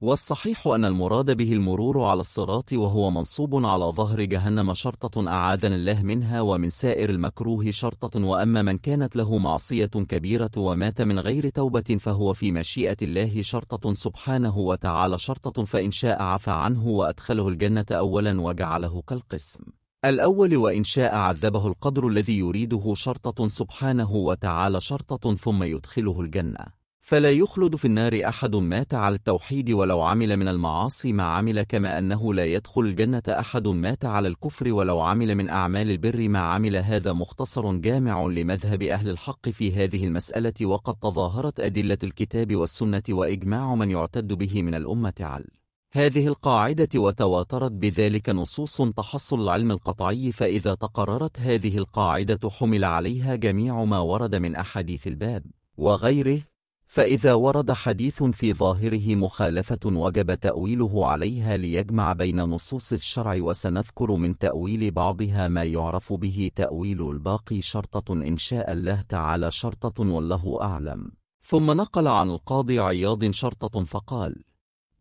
والصحيح أن المراد به المرور على الصراط وهو منصوب على ظهر جهنم شرطة أعاذنا الله منها ومن سائر المكروه شرطة وأما من كانت له معصية كبيرة ومات من غير توبة فهو في مشيئة الله شرطة سبحانه وتعالى شرطة فإن شاء عفى عنه وأدخله الجنة أولا وجعله كالقسم. الأول وإن شاء عذبه القدر الذي يريده شرطة سبحانه وتعالى شرطة ثم يدخله الجنة. فلا يخلد في النار أحد مات على التوحيد ولو عمل من المعاصي ما عمل كما أنه لا يدخل الجنة أحد مات على الكفر ولو عمل من أعمال البر ما عمل. هذا مختصر جامع لمذهب أهل الحق في هذه المسألة وقد تظاهرت أدلة الكتاب والسنة وإجماع من يعتد به من الأمة على هذه القاعدة وتواترت بذلك نصوص تحصل العلم القطعي فإذا تقررت هذه القاعدة حمل عليها جميع ما ورد من أحاديث الباب وغيره. فإذا ورد حديث في ظاهره مخالفة وجب تأويله عليها ليجمع بين نصوص الشرع وسنذكر من تأويل بعضها ما يعرف به تأويل الباقي شرطة إن شاء الله تعالى شرطة والله أعلم. ثم نقل عن القاضي عياض شرطة فقال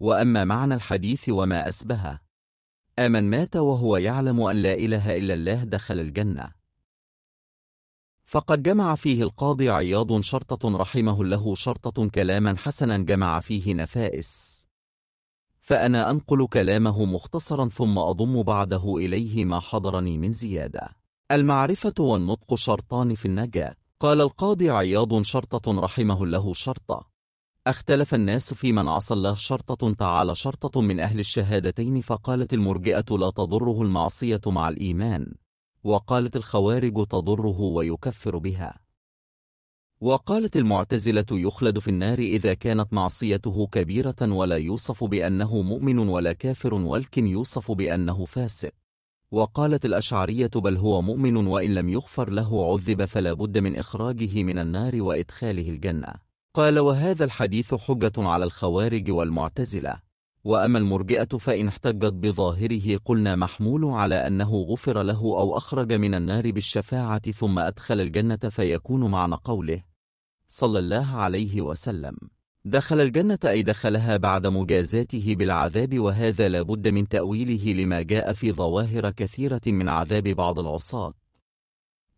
وأما معنى الحديث وما أسبهه أمن مات وهو يعلم أن لا إله إلا الله دخل الجنة. فقد جمع فيه القاضي عياض شرطة رحمه الله شرطة كلاما حسنا جمع فيه نفائس. فأنا أنقل كلامه مختصرا ثم أضم بعده إليه ما حضرني من زيادة. المعرفة والنطق شرطان في النجاة. قال القاضي عياض شرطة رحمه الله شرطة. اختلف الناس في من عصى الله شرطة تعالى شرطة من أهل الشهادتين فقالت المرجئة لا تضره المعصية مع الإيمان وقالت الخوارج تضره ويكفر بها. وقالت المعتزلة يخلد في النار إذا كانت معصيته كبيرة ولا يوصف بأنه مؤمن ولا كافر ولكن يوصف بأنه فاسق. وقالت الأشعرية بل هو مؤمن وإن لم يغفر له عذب فلا بد من إخراجه من النار وإدخاله الجنة. قال وهذا الحديث حجة على الخوارج والمعتزلة. وأما المرجئة فإن احتجت بظاهره قلنا محمول على أنه غفر له أو أخرج من النار بالشفاعة ثم أدخل الجنة فيكون معنى قوله صلى الله عليه وسلم. دخل الجنة أي دخلها بعد مجازاته بالعذاب وهذا لا بد من تأويله لما جاء في ظواهر كثيرة من عذاب بعض العصاة.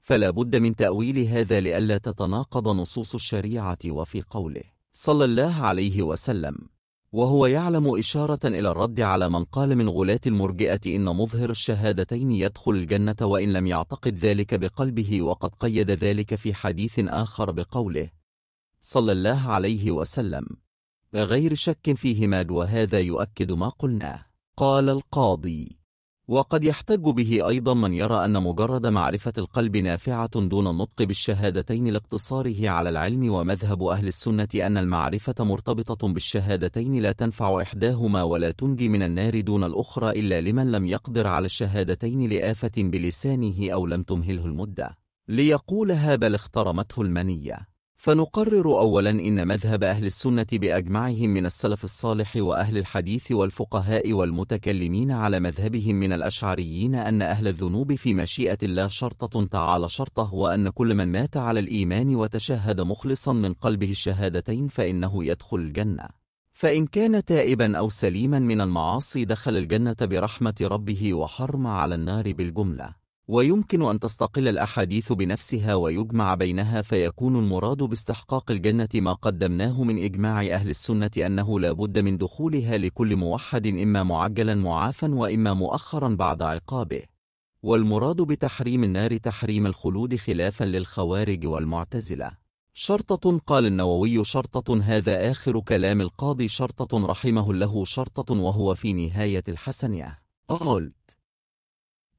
فلا بد من تأويل هذا لئلا تتناقض نصوص الشريعة وفي قوله صلى الله عليه وسلم. وهو يعلم إشارة إلى الرد على من قال من غلاة المرجئة إن مظهر الشهادتين يدخل الجنة وإن لم يعتقد ذلك بقلبه وقد قيد ذلك في حديث آخر بقوله صلى الله عليه وسلم. غير شك فيهما وهذا يؤكد ما قلناه. قال القاضي وقد يحتج به أيضا من يرى أن مجرد معرفة القلب نافعة دون النطق بالشهادتين لاقتصاره على العلم ومذهب أهل السنة أن المعرفة مرتبطة بالشهادتين لا تنفع إحداهما ولا تنجي من النار دون الأخرى إلا لمن لم يقدر على الشهادتين لآفة بلسانه أو لم تمهله المدة. ليقولها بل اخترمته المنية. فنقرر أولا إن مذهب أهل السنة بأجمعهم من السلف الصالح وأهل الحديث والفقهاء والمتكلمين على مذهبهم من الأشعريين أن أهل الذنوب في مشيئة الله شرطة تعالى شرطه وأن كل من مات على الإيمان وتشهد مخلصا من قلبه الشهادتين فإنه يدخل الجنة. فإن كان تائبا أو سليما من المعاصي دخل الجنة برحمة ربه وحرم على النار بالجملة. ويمكن أن تستقل الأحاديث بنفسها ويجمع بينها فيكون المراد باستحقاق الجنة ما قدمناه من إجماع أهل السنة أنه لا بد من دخولها لكل موحد إما معجلا معافا وإما مؤخرا بعد عقابه. والمراد بتحريم النار تحريم الخلود خلافا للخوارج والمعتزلة. شرطة قال النووي شرطة هذا آخر كلام القاضي شرطة رحمه له شرطة وهو في نهاية الحسنية. قال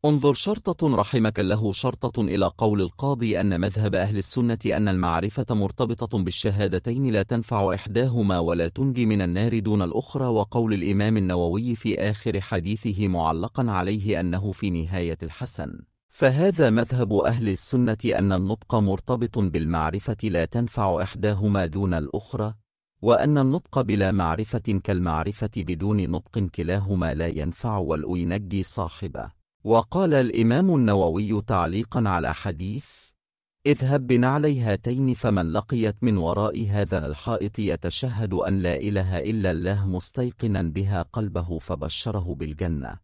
انظر شرطة رحمك له شرطة إلى قول القاضي أن مذهب أهل السنة أن المعرفة مرتبطة بالشهادتين لا تنفع إحداهما ولا تنجي من النار دون الأخرى وقول الإمام النووي في آخر حديثه معلقا عليه أنه في نهاية الحسن. فهذا مذهب أهل السنة أن النطق مرتبط بالمعرفة لا تنفع إحداهما دون الأخرى وأن النطق بلا معرفة كالمعرفة بدون نطق كلاهما لا ينفع والأينجي صاحبه. وقال الإمام النووي تعليقا على حديث اذهب بنعلي هاتين فمن لقيت من وراء هذا الحائط يتشهد أن لا إله إلا الله مستيقنا بها قلبه فبشره بالجنة.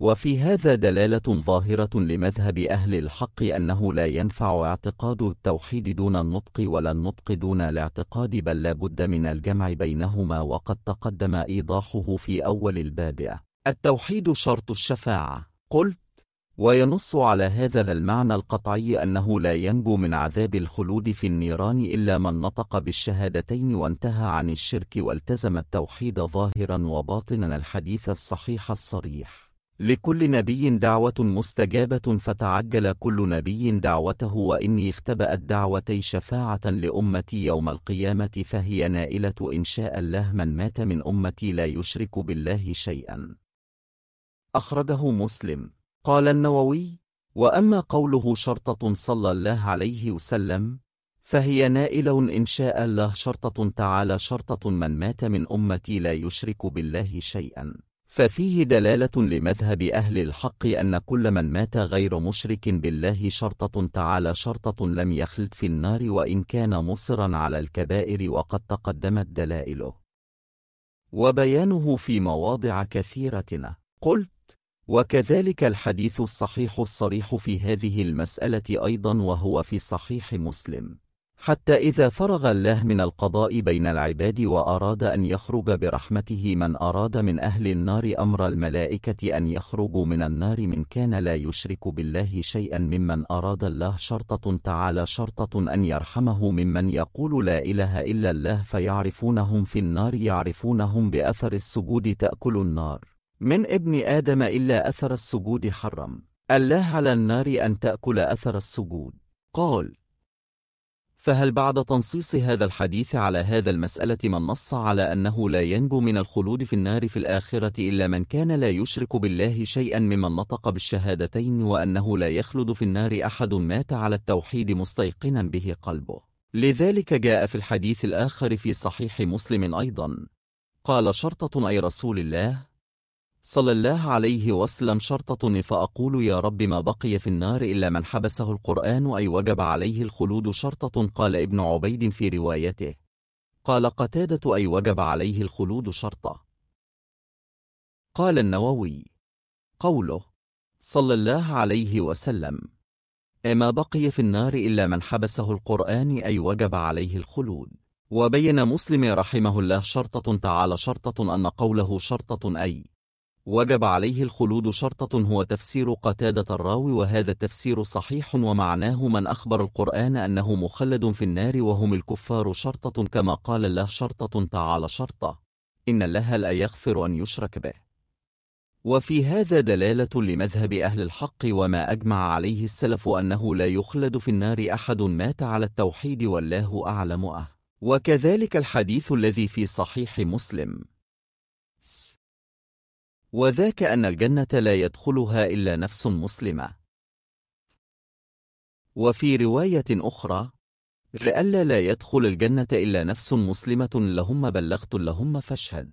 وفي هذا دلالة ظاهرة لمذهب أهل الحق أنه لا ينفع اعتقاد التوحيد دون النطق ولا النطق دون الاعتقاد بل لا بد من الجمع بينهما وقد تقدم إيضاحه في أول الباب التوحيد شرط الشفاعة. قلت وينص على هذا المعنى القطعي أنه لا ينجو من عذاب الخلود في النيران إلا من نطق بالشهادتين وانتهى عن الشرك والتزم التوحيد ظاهرا وباطنا الحديث الصحيح الصريح. لكل نبي دعوة مستجابة فتعجل كل نبي دعوته وإني اختبأت دعوتي شفاعة لأمتي يوم القيامة فهي نائلة إن شاء الله من مات من أمتي لا يشرك بالله شيئا. أخرجه مسلم. قال النووي وأما قوله شرطة صلى الله عليه وسلم فهي نائلة إن شاء الله شرطة تعالى شرطة من مات من أمتي لا يشرك بالله شيئا. ففيه دلالة لمذهب أهل الحق أن كل من مات غير مشرك بالله شرطة تعالى شرطة لم يخلد في النار وإن كان مصرا على الكبائر وقد تقدمت دلائله. وبيانه في مواضع كثيرة. قلت وكذلك الحديث الصحيح الصريح في هذه المسألة أيضا وهو في صحيح مسلم. حتى إذا فرغ الله من القضاء بين العباد وأراد أن يخرج برحمته من أراد من أهل النار أمر الملائكة أن يخرجوا من النار من كان لا يشرك بالله شيئا ممن أراد الله شرطة تعالى شرطة أن يرحمه ممن يقول لا إله إلا الله فيعرفونهم في النار يعرفونهم بأثر السجود تأكل النار. من ابن آدم إلا أثر السجود حرم. الله على النار أن تأكل أثر السجود. قال فهل بعد تنصيص هذا الحديث على هذا المسألة من نص على أنه لا ينجو من الخلود في النار في الآخرة إلا من كان لا يشرك بالله شيئا ممن نطق بالشهادتين وأنه لا يخلد في النار أحد مات على التوحيد مستيقنا به قلبه. لذلك جاء في الحديث الآخر في صحيح مسلم أيضا قال شرطة أي رسول الله صلى الله عليه وسلم شرطة فأقول يا رب ما بقي في النار إلا من حبسه القرآن أي وجب عليه الخلود شرطة قال ابن عبيد في روايته. قال قتادة أي وجب عليه الخلود شرطة. قال النووي. قوله. صلى الله عليه وسلم. ما بقي في النار إلا من حبسه القرآن أي وجب عليه الخلود. وبين مسلم رحمه الله شرطة تعالى شرطة أن قوله شرطة أي. وجب عليه الخلود شرطة هو تفسير قتادة الراوي وهذا التفسير صحيح ومعناه من أخبر القرآن أنه مخلد في النار وهم الكفار شرطة كما قال الله شرطة تعالى شرطة. إن الله لا يغفر أن يشرك به. وفي هذا دلالة لمذهب أهل الحق وما أجمع عليه السلف أنه لا يخلد في النار أحد مات على التوحيد والله أعلم أه. وكذلك الحديث الذي في صحيح مسلم. وذاك أن الجنة لا يدخلها إلا نفس مسلمة. وفي رواية أخرى لئلا لا يدخل الجنة إلا نفس مسلمة لهم بلغت لهم فاشهد.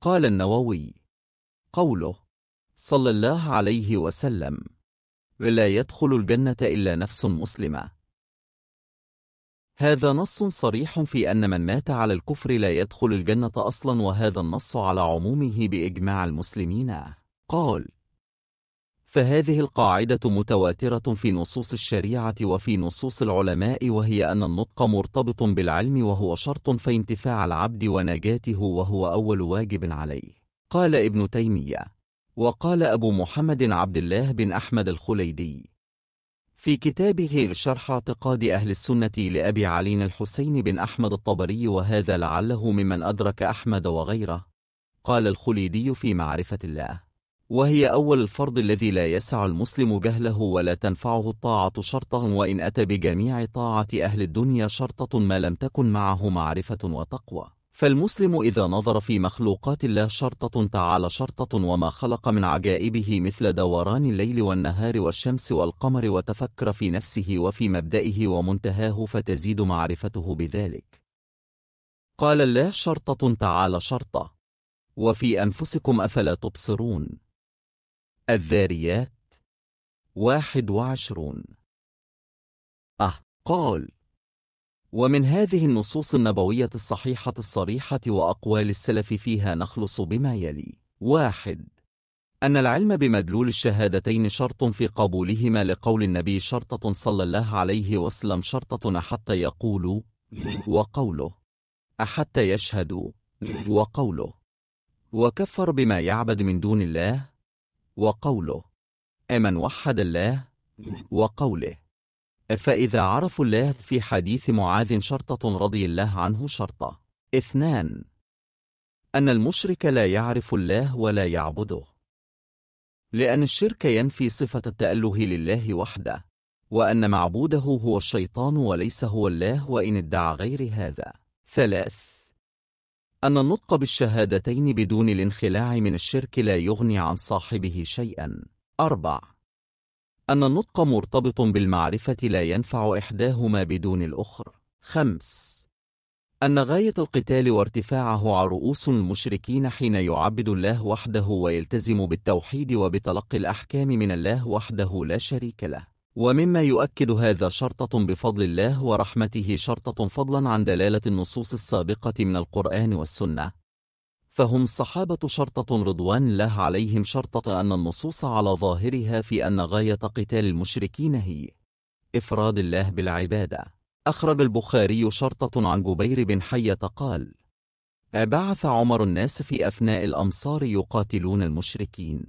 قال النووي قوله صلى الله عليه وسلم لا يدخل الجنة إلا نفس مسلمة. هذا نص صريح في أن من مات على الكفر لا يدخل الجنة أصلا وهذا النص على عمومه بإجماع المسلمين. قال فهذه القاعدة متواترة في نصوص الشريعة وفي نصوص العلماء وهي أن النطق مرتبط بالعلم وهو شرط في انتفاع العبد ونجاته وهو أول واجب عليه. قال ابن تيمية. وقال أبو محمد عبد الله بن أحمد الخليدي في كتابه شرح اعتقاد أهل السنة لأبي علي الحسين بن أحمد الطبري وهذا لعله ممن أدرك أحمد وغيره. قال الخليدي في معرفة الله. وهي أول الفرض الذي لا يسع المسلم جهله ولا تنفعه الطاعة شرطا وإن أتى بجميع طاعة أهل الدنيا شرطة ما لم تكن معه معرفة وتقوى. فالمسلم إذا نظر في مخلوقات الله شرطة تعالى شرطة وما خلق من عجائبه مثل دوران الليل والنهار والشمس والقمر وتفكر في نفسه وفي مبدئه ومنتهاه فتزيد معرفته بذلك. قال الله شرطة تعالى شرطة. وفي أنفسكم أفلا تبصرون. الذاريات. واحد وعشرون. أه قال. ومن هذه النصوص النبوية الصحيحة الصريحة وأقوال السلف فيها نخلص بما يلي. واحد. أن العلم بمدلول الشهادتين شرط في قبولهما لقول النبي شرطة صلى الله عليه وسلم شرطة حتى يقولوا وقوله. أحتى يشهدوا وقوله. وكفر بما يعبد من دون الله وقوله. أمن وحد الله وقوله. فإذا عرفوا الله في حديث معاذ شرطة رضي الله عنه شرطة. اثنان. أن المشرك لا يعرف الله ولا يعبده. لأن الشرك ينفي صفة التأله لله وحده. وأن معبوده هو الشيطان وليس هو الله وإن ادعى غير هذا. ثلاث. أن النطق بالشهادتين بدون الانخلاع من الشرك لا يغني عن صاحبه شيئا. أربع. أن النطق مرتبط بالمعرفة لا ينفع إحداهما بدون الأخر. خمس. أن غاية القتال وارتفاعه على رؤوس المشركين حين يعبد الله وحده ويلتزم بالتوحيد وبتلقي الأحكام من الله وحده لا شريك له. ومما يؤكد هذا شرطة بفضل الله ورحمته شرطة فضلا عن دلالة النصوص السابقة من القرآن والسنة. فهم الصحابة شرطة رضوان الله عليهم شرطة أن النصوص على ظاهرها في أن غاية قتال المشركين هي إفراد الله بالعبادة. أخرج البخاري شرطة عن جبير بن حية قال بعث عمر الناس في أفناء الأمصار يقاتلون المشركين.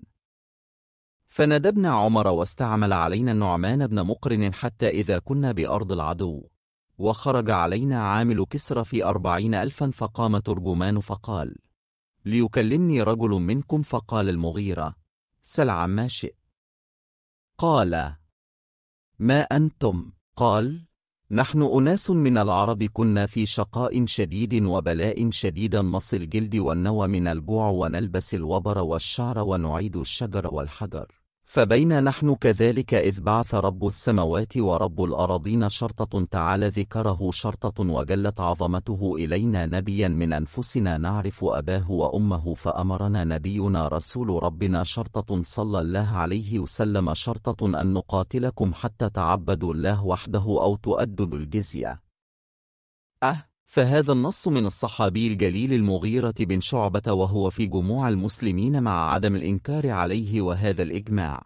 فندبنا عمر واستعمل علينا النعمان بن مقرن حتى إذا كنا بأرض العدو. وخرج علينا عامل كسر في أربعين ألفا فقام ترجمان فقال ليكلمني رجل منكم؟ فقال المغيرة سل عما شئ قال ما أنتم؟ قال نحن أناس من العرب كنا في شقاء شديد وبلاء شديد نص الجلد والنوى من الجوع ونلبس الوبر والشعر ونعيد الشجر والحجر. فبين نحن كذلك إذ بعث رب السماوات ورب الأراضين شرطة تعالى ذكره شرطة وجلت عظمته إلينا نبيا من أنفسنا نعرف أباه وأمه فأمرنا نبينا رسول ربنا شرطة صلى الله عليه وسلم شرطة أن نقاتلكم حتى تعبدوا الله وحده أو تؤدوا الجزية. فهذا النص من الصحابي الجليل المغيرة بن شعبة وهو في جموع المسلمين مع عدم الإنكار عليه وهذا الإجماع.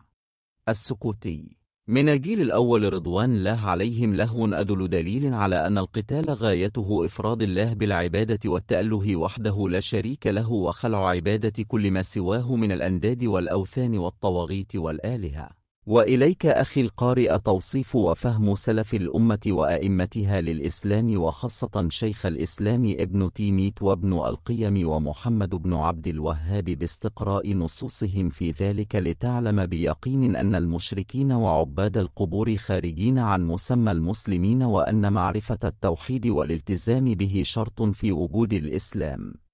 السكوتي. من الجيل الأول رضوان الله عليهم لهو أدل دليل على أن القتال غايته إفراد الله بالعبادة والتأله وحده لا شريك له وخلع عبادة كل ما سواه من الأنداد والأوثان والطواغيت والآلهة. وإليك أخي القارئ توصيف وفهم سلف الأمة وأئمتها للإسلام وخاصة شيخ الإسلام ابن تيمية وابن القيم ومحمد بن عبد الوهاب باستقراء نصوصهم في ذلك لتعلم بيقين أن المشركين وعباد القبور خارجين عن مسمى المسلمين وأن معرفة التوحيد والالتزام به شرط في وجود الإسلام.